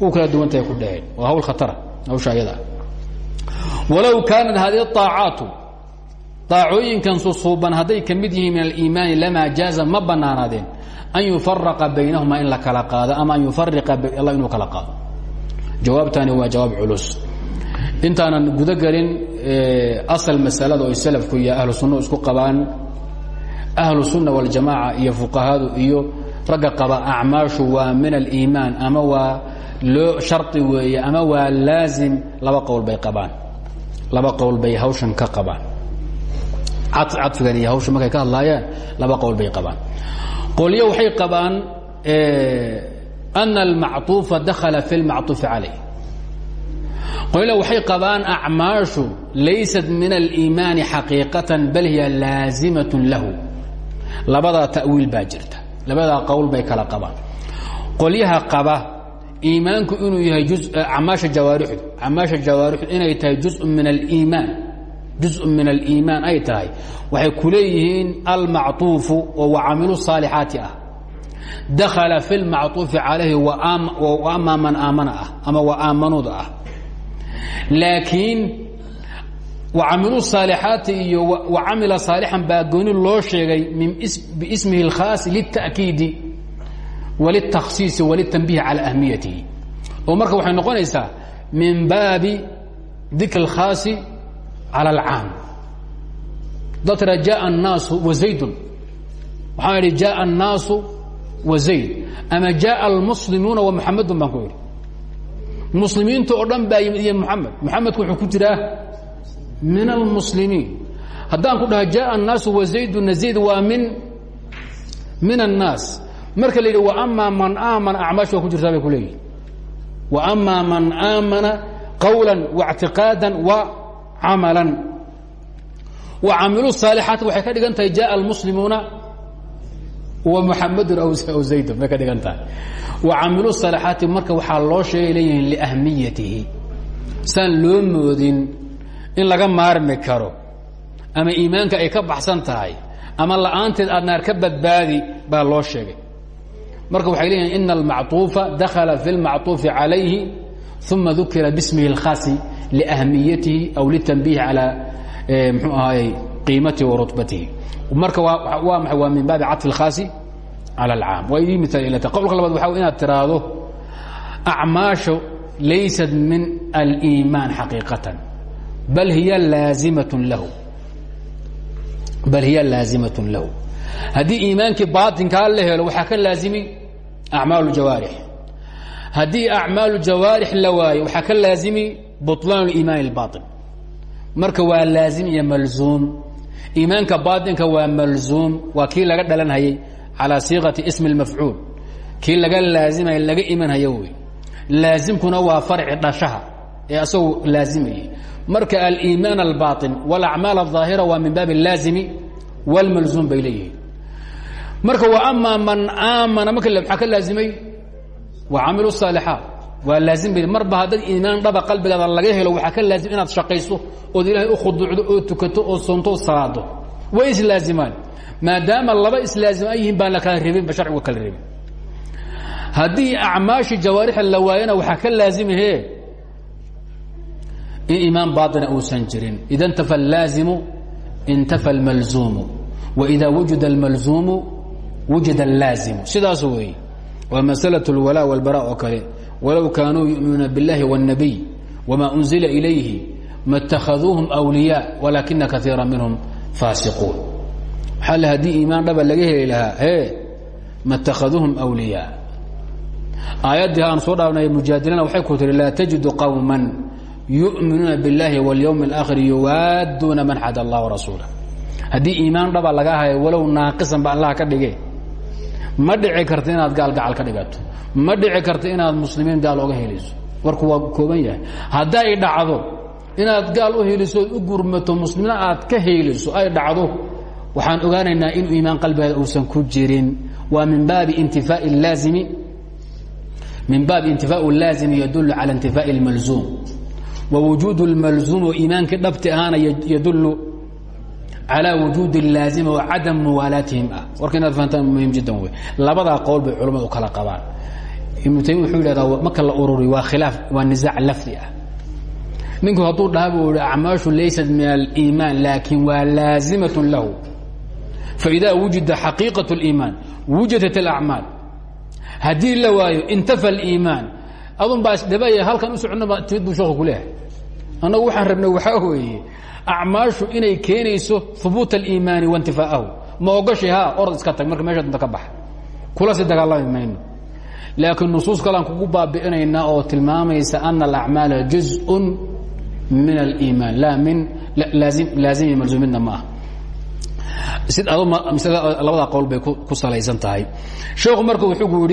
u kala duwan tahay ku dhaheen waa hawl khatara hawsha ayada walow kaanat hadihi aacaatu aacooyinkan susuuban hadday ka mid yihiin min aliimaani lamaa jaaza ma banaanaadeen an yufaraqa baynahuma in la kala qaado ama an yufariqa alla inuu kala qaado. Jawaabtani waa jawaab culus. Intaanan guda gelin asal masalada oo salafku iyo ahlu sunna isku qabaan ahlu sunna waljamaaca iyo fuqahadu iyo ragga qaba acmaashu waa min aliimaan ama waa loo shari weeye ama waa laazim laba qowl bay qabaan. Laba qowl bay hawshan ka qabaan. Cadfigan iyo hawshan markay ka hadlaayaan laba qowl bay qabaan. Qolyo waxay qabaan ana almacuufa dakala fi اlmacuufi calayh. Qolyla waxay qabaan acmaashu laysat min aliimaani xaqiiqatan bal hiya laazimaة lahu. Labadaa tawiil baa jirta. Qowl bay kala qabaan. Qolyaha qaba iimaanku inuu yahay eh, amaaha jawaarixdu. Camaasha jawaarixdu inay tahay ju min aiimaan juz min aliimaan ay tahay. Waxay ku leeyihiin almacuufu oo wacamilu saalixaati ah. Dakhala fi lmacuufi calayhi amaa man aamana ah ama waaamanooda ah. Laakiin wacamilu saalixaati iyo wacamila saalixan baa gooni loo sheegay biismihi اlkhaas liltakiidi wlلتkhصiiصi wlلتنbihi calى أhmiyatihi oo marka waxay noqonaysaa min baabi dikr الkhaasi calى الcaam dad tira jaء الnaasu وزaydun waxaan idhi jaء الnaasu وزayd ama jaء الmuslimuuna ومحamedun baan ku idhi muslimiinta oo dhan baa yimid iyo mحamed mحamedku wuxuu ku jiraa min الmuslimiin haddaan ku dhaha jaء الnaasu وزayduna zayd waa min min الnaas marka la yidhi waama man aamana acmaash waa ku jirtaa bay ku leeyihiin waama man aamana qawla waاctiqaada wa camala wa camilu saalixaati waxay ka dhigan tahay jaءa almuslimuuna wa muxamadun aw zaydun bay ka dhigan tahay. Wa camilu saalixaati marka waxaa loo sheegay leeyihiin liahmiyatihi. Saan loo moodin in laga maarmi karo ama iimaanka ay ka baxsan tahay ama la'aanteed aadnaar ka badbaadi baa loo sheegay marka waxay leeyihin ina almacطuufa dakhala fi اlmacطuufi calayhi uma dukira bismihi اlkhaasi liahmiyatihi aw litanbihi calى mxuu ahaayey qiimatihi wa rutbatihi marka waa maay waa min baabi caطfi اlkhaasi calى اlcaam waa idii miaal ilata qowlka labaad waxa inaad tiraahdo acmaashu laysat min aliimaan xaqiiqatan bal hiya laazimaة lahu bal hiya laazimaة lahu haddii iimaankii baaطinkaa la helo waxaa ka laazimi acmaal اjawaarix haddii acmaal jawaarix la waayo waxaa ka laazimi buطlaan اiimaan اbaaطin marka waa laazim iyo malzuum iimaanka baaطinka waa malzuum waa kii laga dhalanhayay calىa siiqati ism اmafcuul kii laga laazimaya laga imanhayo wey laazimkuna waa farci dhashaha ee asagu laazimayay marka aliimaan albaaطin wاlacmaal الظaahira waa min baab اlaazimi wاlmalzuum bay leeyihiin marka wa amaa man aamana marka maxaa ka laazimay wa camilu الصaalixaat waa laazim bay marba haddaad iimaan dhaba qalbigaada laga helo waxaa ka laazim inaad shaqayso ood ilaahay u khuduucdo oo tukato oo soonto oo salaado way islaazimaan maadaama laba islaazima yihiin baan la kala rebin ba sharcigu kala rebin haddii acmaaشhi jawaarixa la waayana waxaa ka laazimhe in iimaan baaطina uusan jirin ida اntafa اlaazimu intafa اlmalzuumu waإida wujida اlmalzuumu wujida اllaazimu sidaas weeye waa masأlaة اlwalaa wاlbarا oo kale walow kaanuu yuؤminuuna bاllahi والnabiy wma unzila ilayhi ma اtakhaduuhum أwliyاء walakina kaiira minhum faasiquun waxaa l haddii iimaan dhaba laga heli lahaa e ma اtakhaduuhum أwliyاء aayaddii aan soo dhaafnay mujaadilana waxay ku tihi laa tajidu qowma yu'minuuna biاllahi wاlyowm اlآkhir yuwaaduuna man xad allah rasuula haddii iimaan dhaba laga hayo walow naaqisan ba allah ka dhige ma dhici karta inaad gaal gacal ka dhigato ma dhici karta inaad muslimiin gaal oga heliso warku waa kooban yahay hadday dhacdo inaad gaal u heliso u gurmato muslimiin aad ka heliso ay dhacdo waxaan ogaanaynaa inuu iimaan qalbigaada uusan ku jirin waa min baabi intifaaءi اlaazimi min baab intifaaء laazim yadul calى intifaaء اlmalzuum wwujuud اlmalzuum oo iimaankii dhabti ahaana yadulu calى wujuud اlaazim oo cadam muwaalaatihim ah warka inaad fahantaan muhim jiddan wey labadaa qowl bay culamadu kala qabaan ibnu taymiya wuxuu yidhahdaa marka la ururi waa khilaaf waa nisaac lafdi ah ninku hadduu dhaha buu ihi acmaashu laysat min aliimaan laakin waa laazimaة lahu faإida wujida xaqiiqaة اliimaan wujidat اlacmaal haddii la waayo intafa اliimaan adun baa isdhabaya halkan u soconnaba timid buu sheeku ku leehay annagu waxaan rabnay waxaa weeye acmaashu inay keenayso hubuuta aliimaani waintifaa'ahu. Ma ogashay ha orad iska tag marka meesha ka baxa. Kula si dagaalami mayno. Laakiin nusuus kalean kugu oo tilmaamaysa ana alacmaala juzءun min aliimaan. Laa min laazimi malzuumidna ma ah labada qowl bay ku salaysan tahay. Sheekhu marka wuxuu ku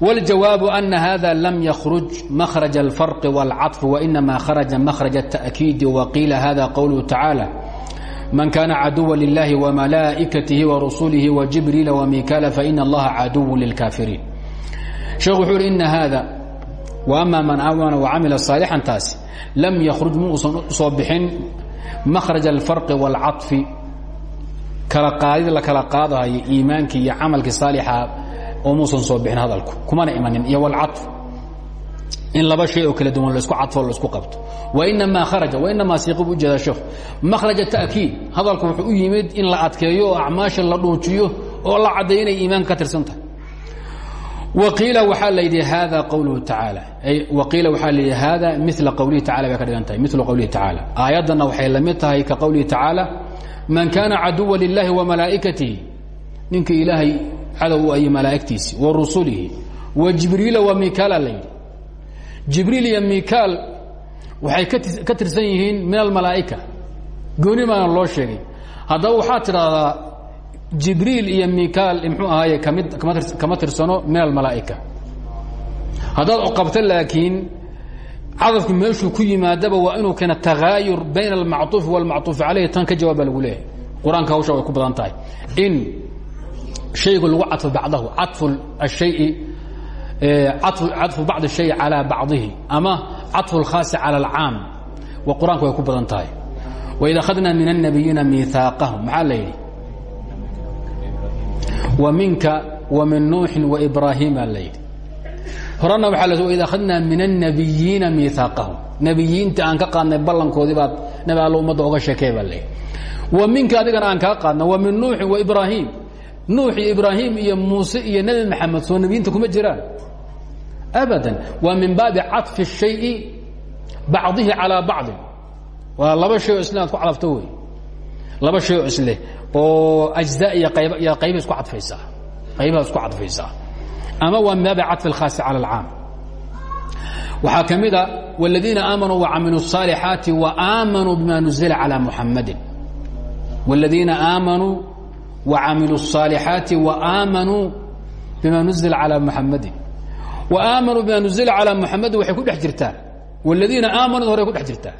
wاljawaaب أna hada lam ykرج mkrج الفرق والcaطف وإnma khرجa mkrج التأكيid وqiila hada qwله تaعaaلى man kana cadوa للahi ومalaaئkaته ورسuله وجibrيiل ومikاl faإن اllaha cadو للكاfiriin sheekh wuxuu hi ina hada وأma man amana وcamila صاaلحا taasi lam ykرج muusan usoo bixin mkrج الفرق والcaطف kala qaadid la kala qaadahayo iimaankii iyo camalkii صاaلxa oo muusan soo bixin hadalku. Kumana imanin iyo wlcaطf in laba shay oo kala duwan la isku cadfo la isku qabto. Wainamaa kharaja wainamaa siiqib ujeeda sheekhu makhraja ta'kiid hadalku wuxuu u yimid in la adkeeyo oo acmaasha la dhuujiyo oo la caddeeyo inay iimaanka ka tirsan tahay. Waqiila waxaa la yidhi hada qawluhu tacaala waqiila waxaa la yidhi hada mila qawlihi tacala bay ka dhigan tahay milu qawlihi tacaala aayaddanna waxay la mid tahay ka qawlihi tacaala man kana caduwa lilahi وamalaa'ikatihi ninka ilaahay cadow ay malaa'igtiisi wa rusulihi wa jibriila wa mikaala la yidhi jibriil iyo mikaal waxay ka tirsan yihiin min almalaa'ika gooni baana loo sheegay haddaba waxaad tidhaahdaa jibriil iyo mikaal mxuu ahaaye kamid kama tirsano min almalaa'ika haddaad qabto laakiin cadafku meeshuu ku yimaadaba waa inuu keena takaayur bayna almacطuufi wاlmacطuufi calayhi tan ka jawaab baa lagu leeyahay qur-aanka hawsha way ku badan tahay in haygu lagu cadfo bacdahu cafu الشhayi caطfu bacd الشhay calى bacضihi ama caطfu الkhaasi calى اlcaam wa qur-aanku way ku badan tahay وإid أkhadna min النabiyiina miiثaaqahum maxaa la yidhi wa minka wa min nuuxi وإbraahiima la yidhi horena waa l id akhadnaa min الnabiyiina miiثaaqahum nebiyiinta aan ka qaadnay ballankoodii baad nabi all ummadda oga sheekey baa la wa minka adigana aan kaa qaadna wa min nuuxin وإbraahiim nuux iyo ibraahim iyo muuse iyo nebi maxamed soo nebiyiinta kuma jiraan abadan waa min baabi caطfi الشhayi bacdihi calىa bacضin waa laba shay oo isle aad ku cadafto wey laba shay oo isleh oo ajزa iyo qayba isku cadfaysaa qaybaha isku cadfaysaa ama waa min baabi caطfi اlkhaasi calى اlcaam waxaa ka mida wاladiina aamanuu وacamiluu الصaalixaati وaamanuu bima nuzila calى muxamadin wاladiina aamanuu وacamiluu الصaalixaati وaamanuu bima nuzila calى muxamadin وaamanuu bima nuzila calى muxamadin waxay ku dhex jirtaa wاladiina aamanuu horay ku dhex jirtaa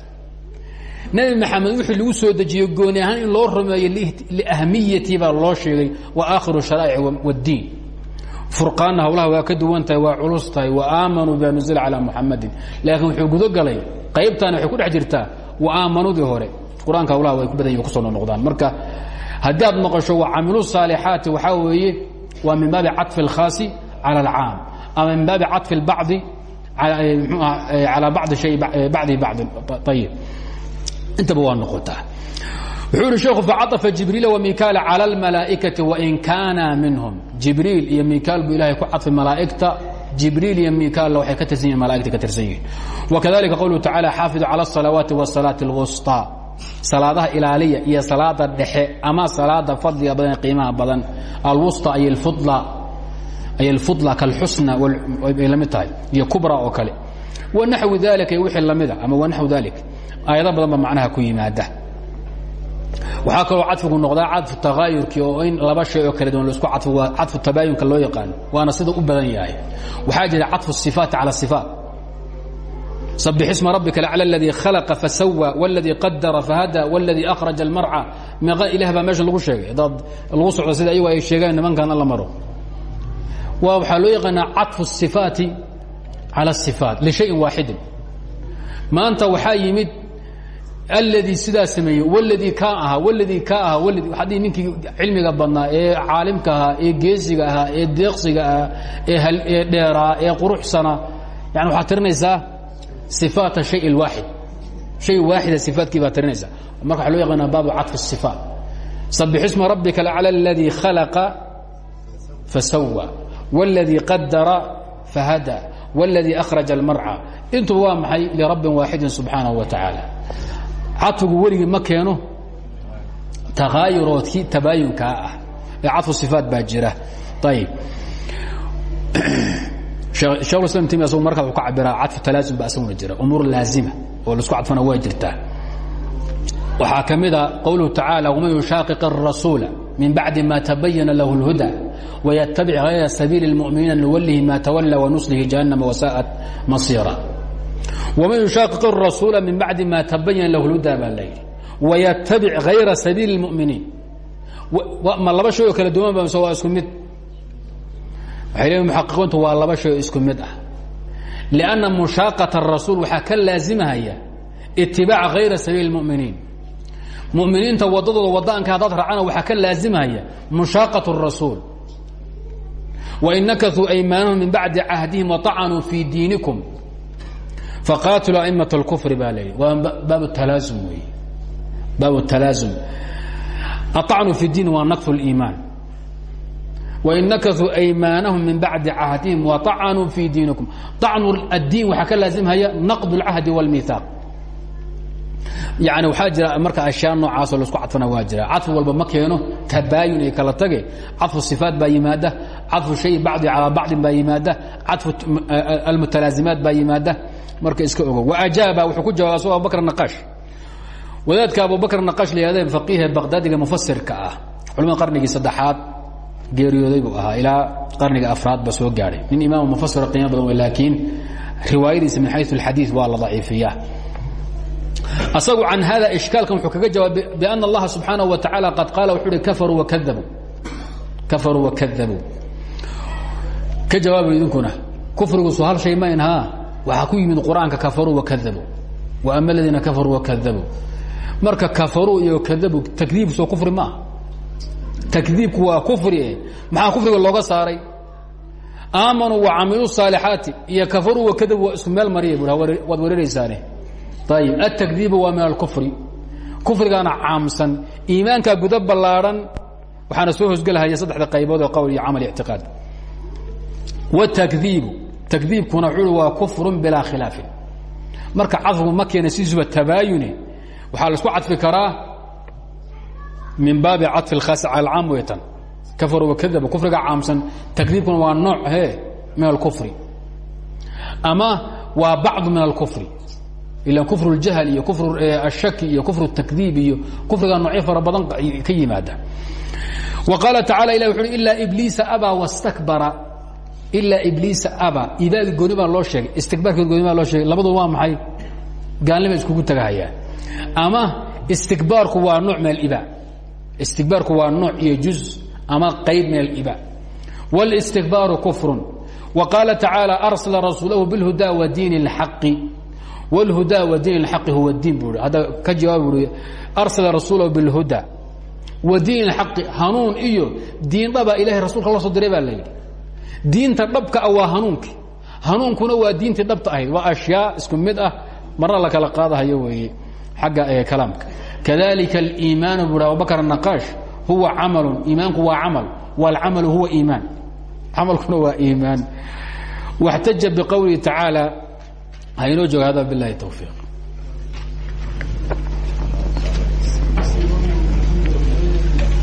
nebi maxamed wixii lagu soo dejiye gooni ahaan in loo rumeeyo liahmiyatii baa loo sheegay wa aakhiru sharaa'ic wاddiin furqaanna hawlaha waa ka duwan tahay waa culus tahay wa aamanuu bima nuzila calى muxamadin laakiin wuxuu gudo galay qaybtaana waxay ku dhex jirtaa wa aamanudii hore qur-aanka hawlaha way ku badan yihin kusoo noqnoqdaan marka haddii aad maqasho wa camilu saalixaati waxaa weeye waa min baabi caطfi اlkhaasi calى اlcaam ama min baabi caطfi اlbacdi calى bacdi hay bacdihi bacdi ayib intaba waa noqotaa wuxuu ihi sheekhu facaطfa jibriila wamikaala calى اlmalaa'ikaةi wain kaana minhum jibriil iyo mikaal buu ilahay ku cadfay malaa'igta jibriil iyo mikaalna waxay ka tirsan yihin malaigta ka tirsan yihiin wakadalika qowluhu tacala xaafidu calى الصalawaati wالsalaaةi اlwusطى salaadaha ilaaliya iyo salaada dhexe ama salaada fadliga badan ee iimaha badan. Alwusta ay alfudla kalxusna ay la mid tahay. Iyo kubra oo kale. Wanaxwi daalika iyo wixii lamida ah, ama wanaxw daalik aayado badan ba macnaha ku yimaada. Waxaa kaloo cadfigu noqdaa cadfu takaayurkii oo in laba shay oo kala duwan la isku cadfo waa cadfu tabaayunka loo yaqaano waana sida u badan yahay. Waxaa jira cadfu sifaati cala sifaat sabix isma rabbika lacla اladii khalaqa fasawى wاladii qadara fahada wاladii akhraja اlmarca meeqa ilah baa meesha lagu sheegay hadaad lagu socdo sida ayagu ay sheegaan nimankan alla maro waa waxaa loo yaqaanaa caطfu الصifaati calى الصifaat lishayin waaxidin maanta waxaa yimid alladii sidaa sameeyey wladii kaa ahaa wladii kaa ahaa wladii haddii ninkii cilmiga badnaa ee caalimka ahaa ee geesiga ahaa ee deeqsiga ahaa ee dheeraa ee quruxsana yani waxaad tirinaysaa صifaat shay اwaaxid shay waaxida صifaadkii baad tirinaysaa marka waxa loo yaqaana baabu caطfi الصifaat sabix isma rabbika alclى اladii khalaqa fasawى wاladii qadara fahada wاladii akhraja اlmarca intuba waa maxay lirabbin waaxidin subxaanaه wa taعaalى cadfigu weligii ma keeno takaayuroodkii tabaayunkaa ah ee cadfu صifaat baa jira ayb shekhulislam timi asgu markaa wuxuu ka cabiraa cadfu talaasum ba asaguna jira umuur laazima oo laisku cadfana waa jirtaa waxaa ka mida qowluhu tacaala waman yushaaqiq الrasuula min bacdi ma tabayana lahu اlhuda waytabic hayra sabiili اlmu'miniina nuwalihi ma tawala wanuslihi jahannama wasaءat masiira waman yushaaqiq الrasuula min bacdi ma tabayana lahu اlhuda baa layidhi waytabic hayra sabiili اlmu'miniin ma laba shay oo kala duwan ba mise waa isku mid waxay leeyiin muxaqiqiintu waa laba shay oo isku mid ah lianna mushaaqata arasuul waxaa ka laazimahaya itibaaca hayra sabiili اlmu'miniin mu'miniinta waddadooda waddaanka haddaad raacana waxaa ka laazimahaya mushaaqat الrasuul wain nakaثuu aymaanahum min bacdi cahdihim waطacanuu fii diinikum faqaatiluu a'imaة اlkufri baa leeyihi waa baab talaasum wey baab talaasum aطacnu fi diin waa nakfu اliimaan wain nakaثuu aymaanahum min bacdi cahdihim waطacanuu fii diinikum طacnu addiin waxaa ka laazimhaya naqd اlcahdi wاlmiihaaq yani waxaa jira marka ashyaa noocaasoo laisku cadfana waa jira cadfu walba ma keeno tabaayun iyo kala tage cadfu صifaat baa yimaada cadfu shay bacdi calaa bacdin baa yimaada cadfu almutalaazimaat baa yimaada marka iska ogo waajaaba wuxuu ku jawaba asagoo abubakr naqaash wadaadka abubakr naqaash la yihahde faqiihe baqdaadiga mufasirka ah culamada qarnigii saddexaad geeriyooday buu ahaa. Ilaa qarniga afraad ba soo gaadhay nin imaam mufasir qiimo badan laakiin riwaayadiisa min xayu اlxadiid waa la daciifiyaa. Asagu can hada ishkaalkan wuxuu kaga jawaabay biana allaha subxaanaه wa tacaala qad qaala wuxuu uhi kafaruu wakaabu kafaruu wakadabuu ka jawaabo idinkuna kufrigusu hal shay mayn ha waxaa ku yimid qur'aanka kafaruu wakadabuu wa ama aladiina kafaruu wakadabuu marka kafaruu iyo kadabu takdiib soo kufri maaha takdiibku waa kufri maxaa kufriga looga saaray? Aamanuu wacamiluu saalixaati iyo kafaruu wakadabu waa isku meel mariya bu waad wareeraysaane ayib atakdiibu waa min alkufri kufrigaana caamsan. Iimaankaa guda ballaadhan waxaana soo hosgelahaya saddexda qaybood oo qowl iyo camal ictiqaad. Wtakdiibu takdiibkuna wuxuu waa kufrun bilaa khilaafin. Marka cadfigu ma keena siisuba tabaayune. Waxaa la isku cadfi karaa min baabi caطfi اlkhaas cala alcaam weetan kafar wakadaba kufriga caamsan takdiibkuna waa nooc he min alkufri ama waa bacdu min alkufri ila kufr اljahl iyo kufr ashaki iyo kufr الtakdiib iyo kufriga noocyo fara badan ka yimaada wa qaala tacala ilah wuxu uhi ilaa ibliisa abaa wastakbara ilaa ibliisa abaa ibaagi gooni baa loo sheegay istikbaarkeed gooni baa loo sheegay labadu waa maxay gaalnima iskugu tagahayaan ama istikbaarku waa nooc min aliba istikbaarku waa nooc iyo juz ama qayb min aliba wاlاstikbaaru kufru wa qaala tacaalى arsla rasuulahu biاlhuda wa diin اlxaqi wاlhuda wa diin اlxaqi huwa diin buu hadda ka jawaab ui arsla rasuulahu biاlhuda wa diin اlxaqi hanuun iyo diin dhaba ilahay rasulka la soo diray baa la yidhi diinta dhabka ah waa hanuunki hanuunkuna waa diintii dhabta ahayd waa ashyaa isku mid ah marna la kala qaadahayo weeye xagga kalaamka kadalika aliimaanu bui abubakr anaqaash huwa camalu iimaanku waa camal walcamalu huwa iimaan. Camalkuna waa iimaan. Waxtaja biqowlihi tacaala hainoo jooga hada bilahi towfiiq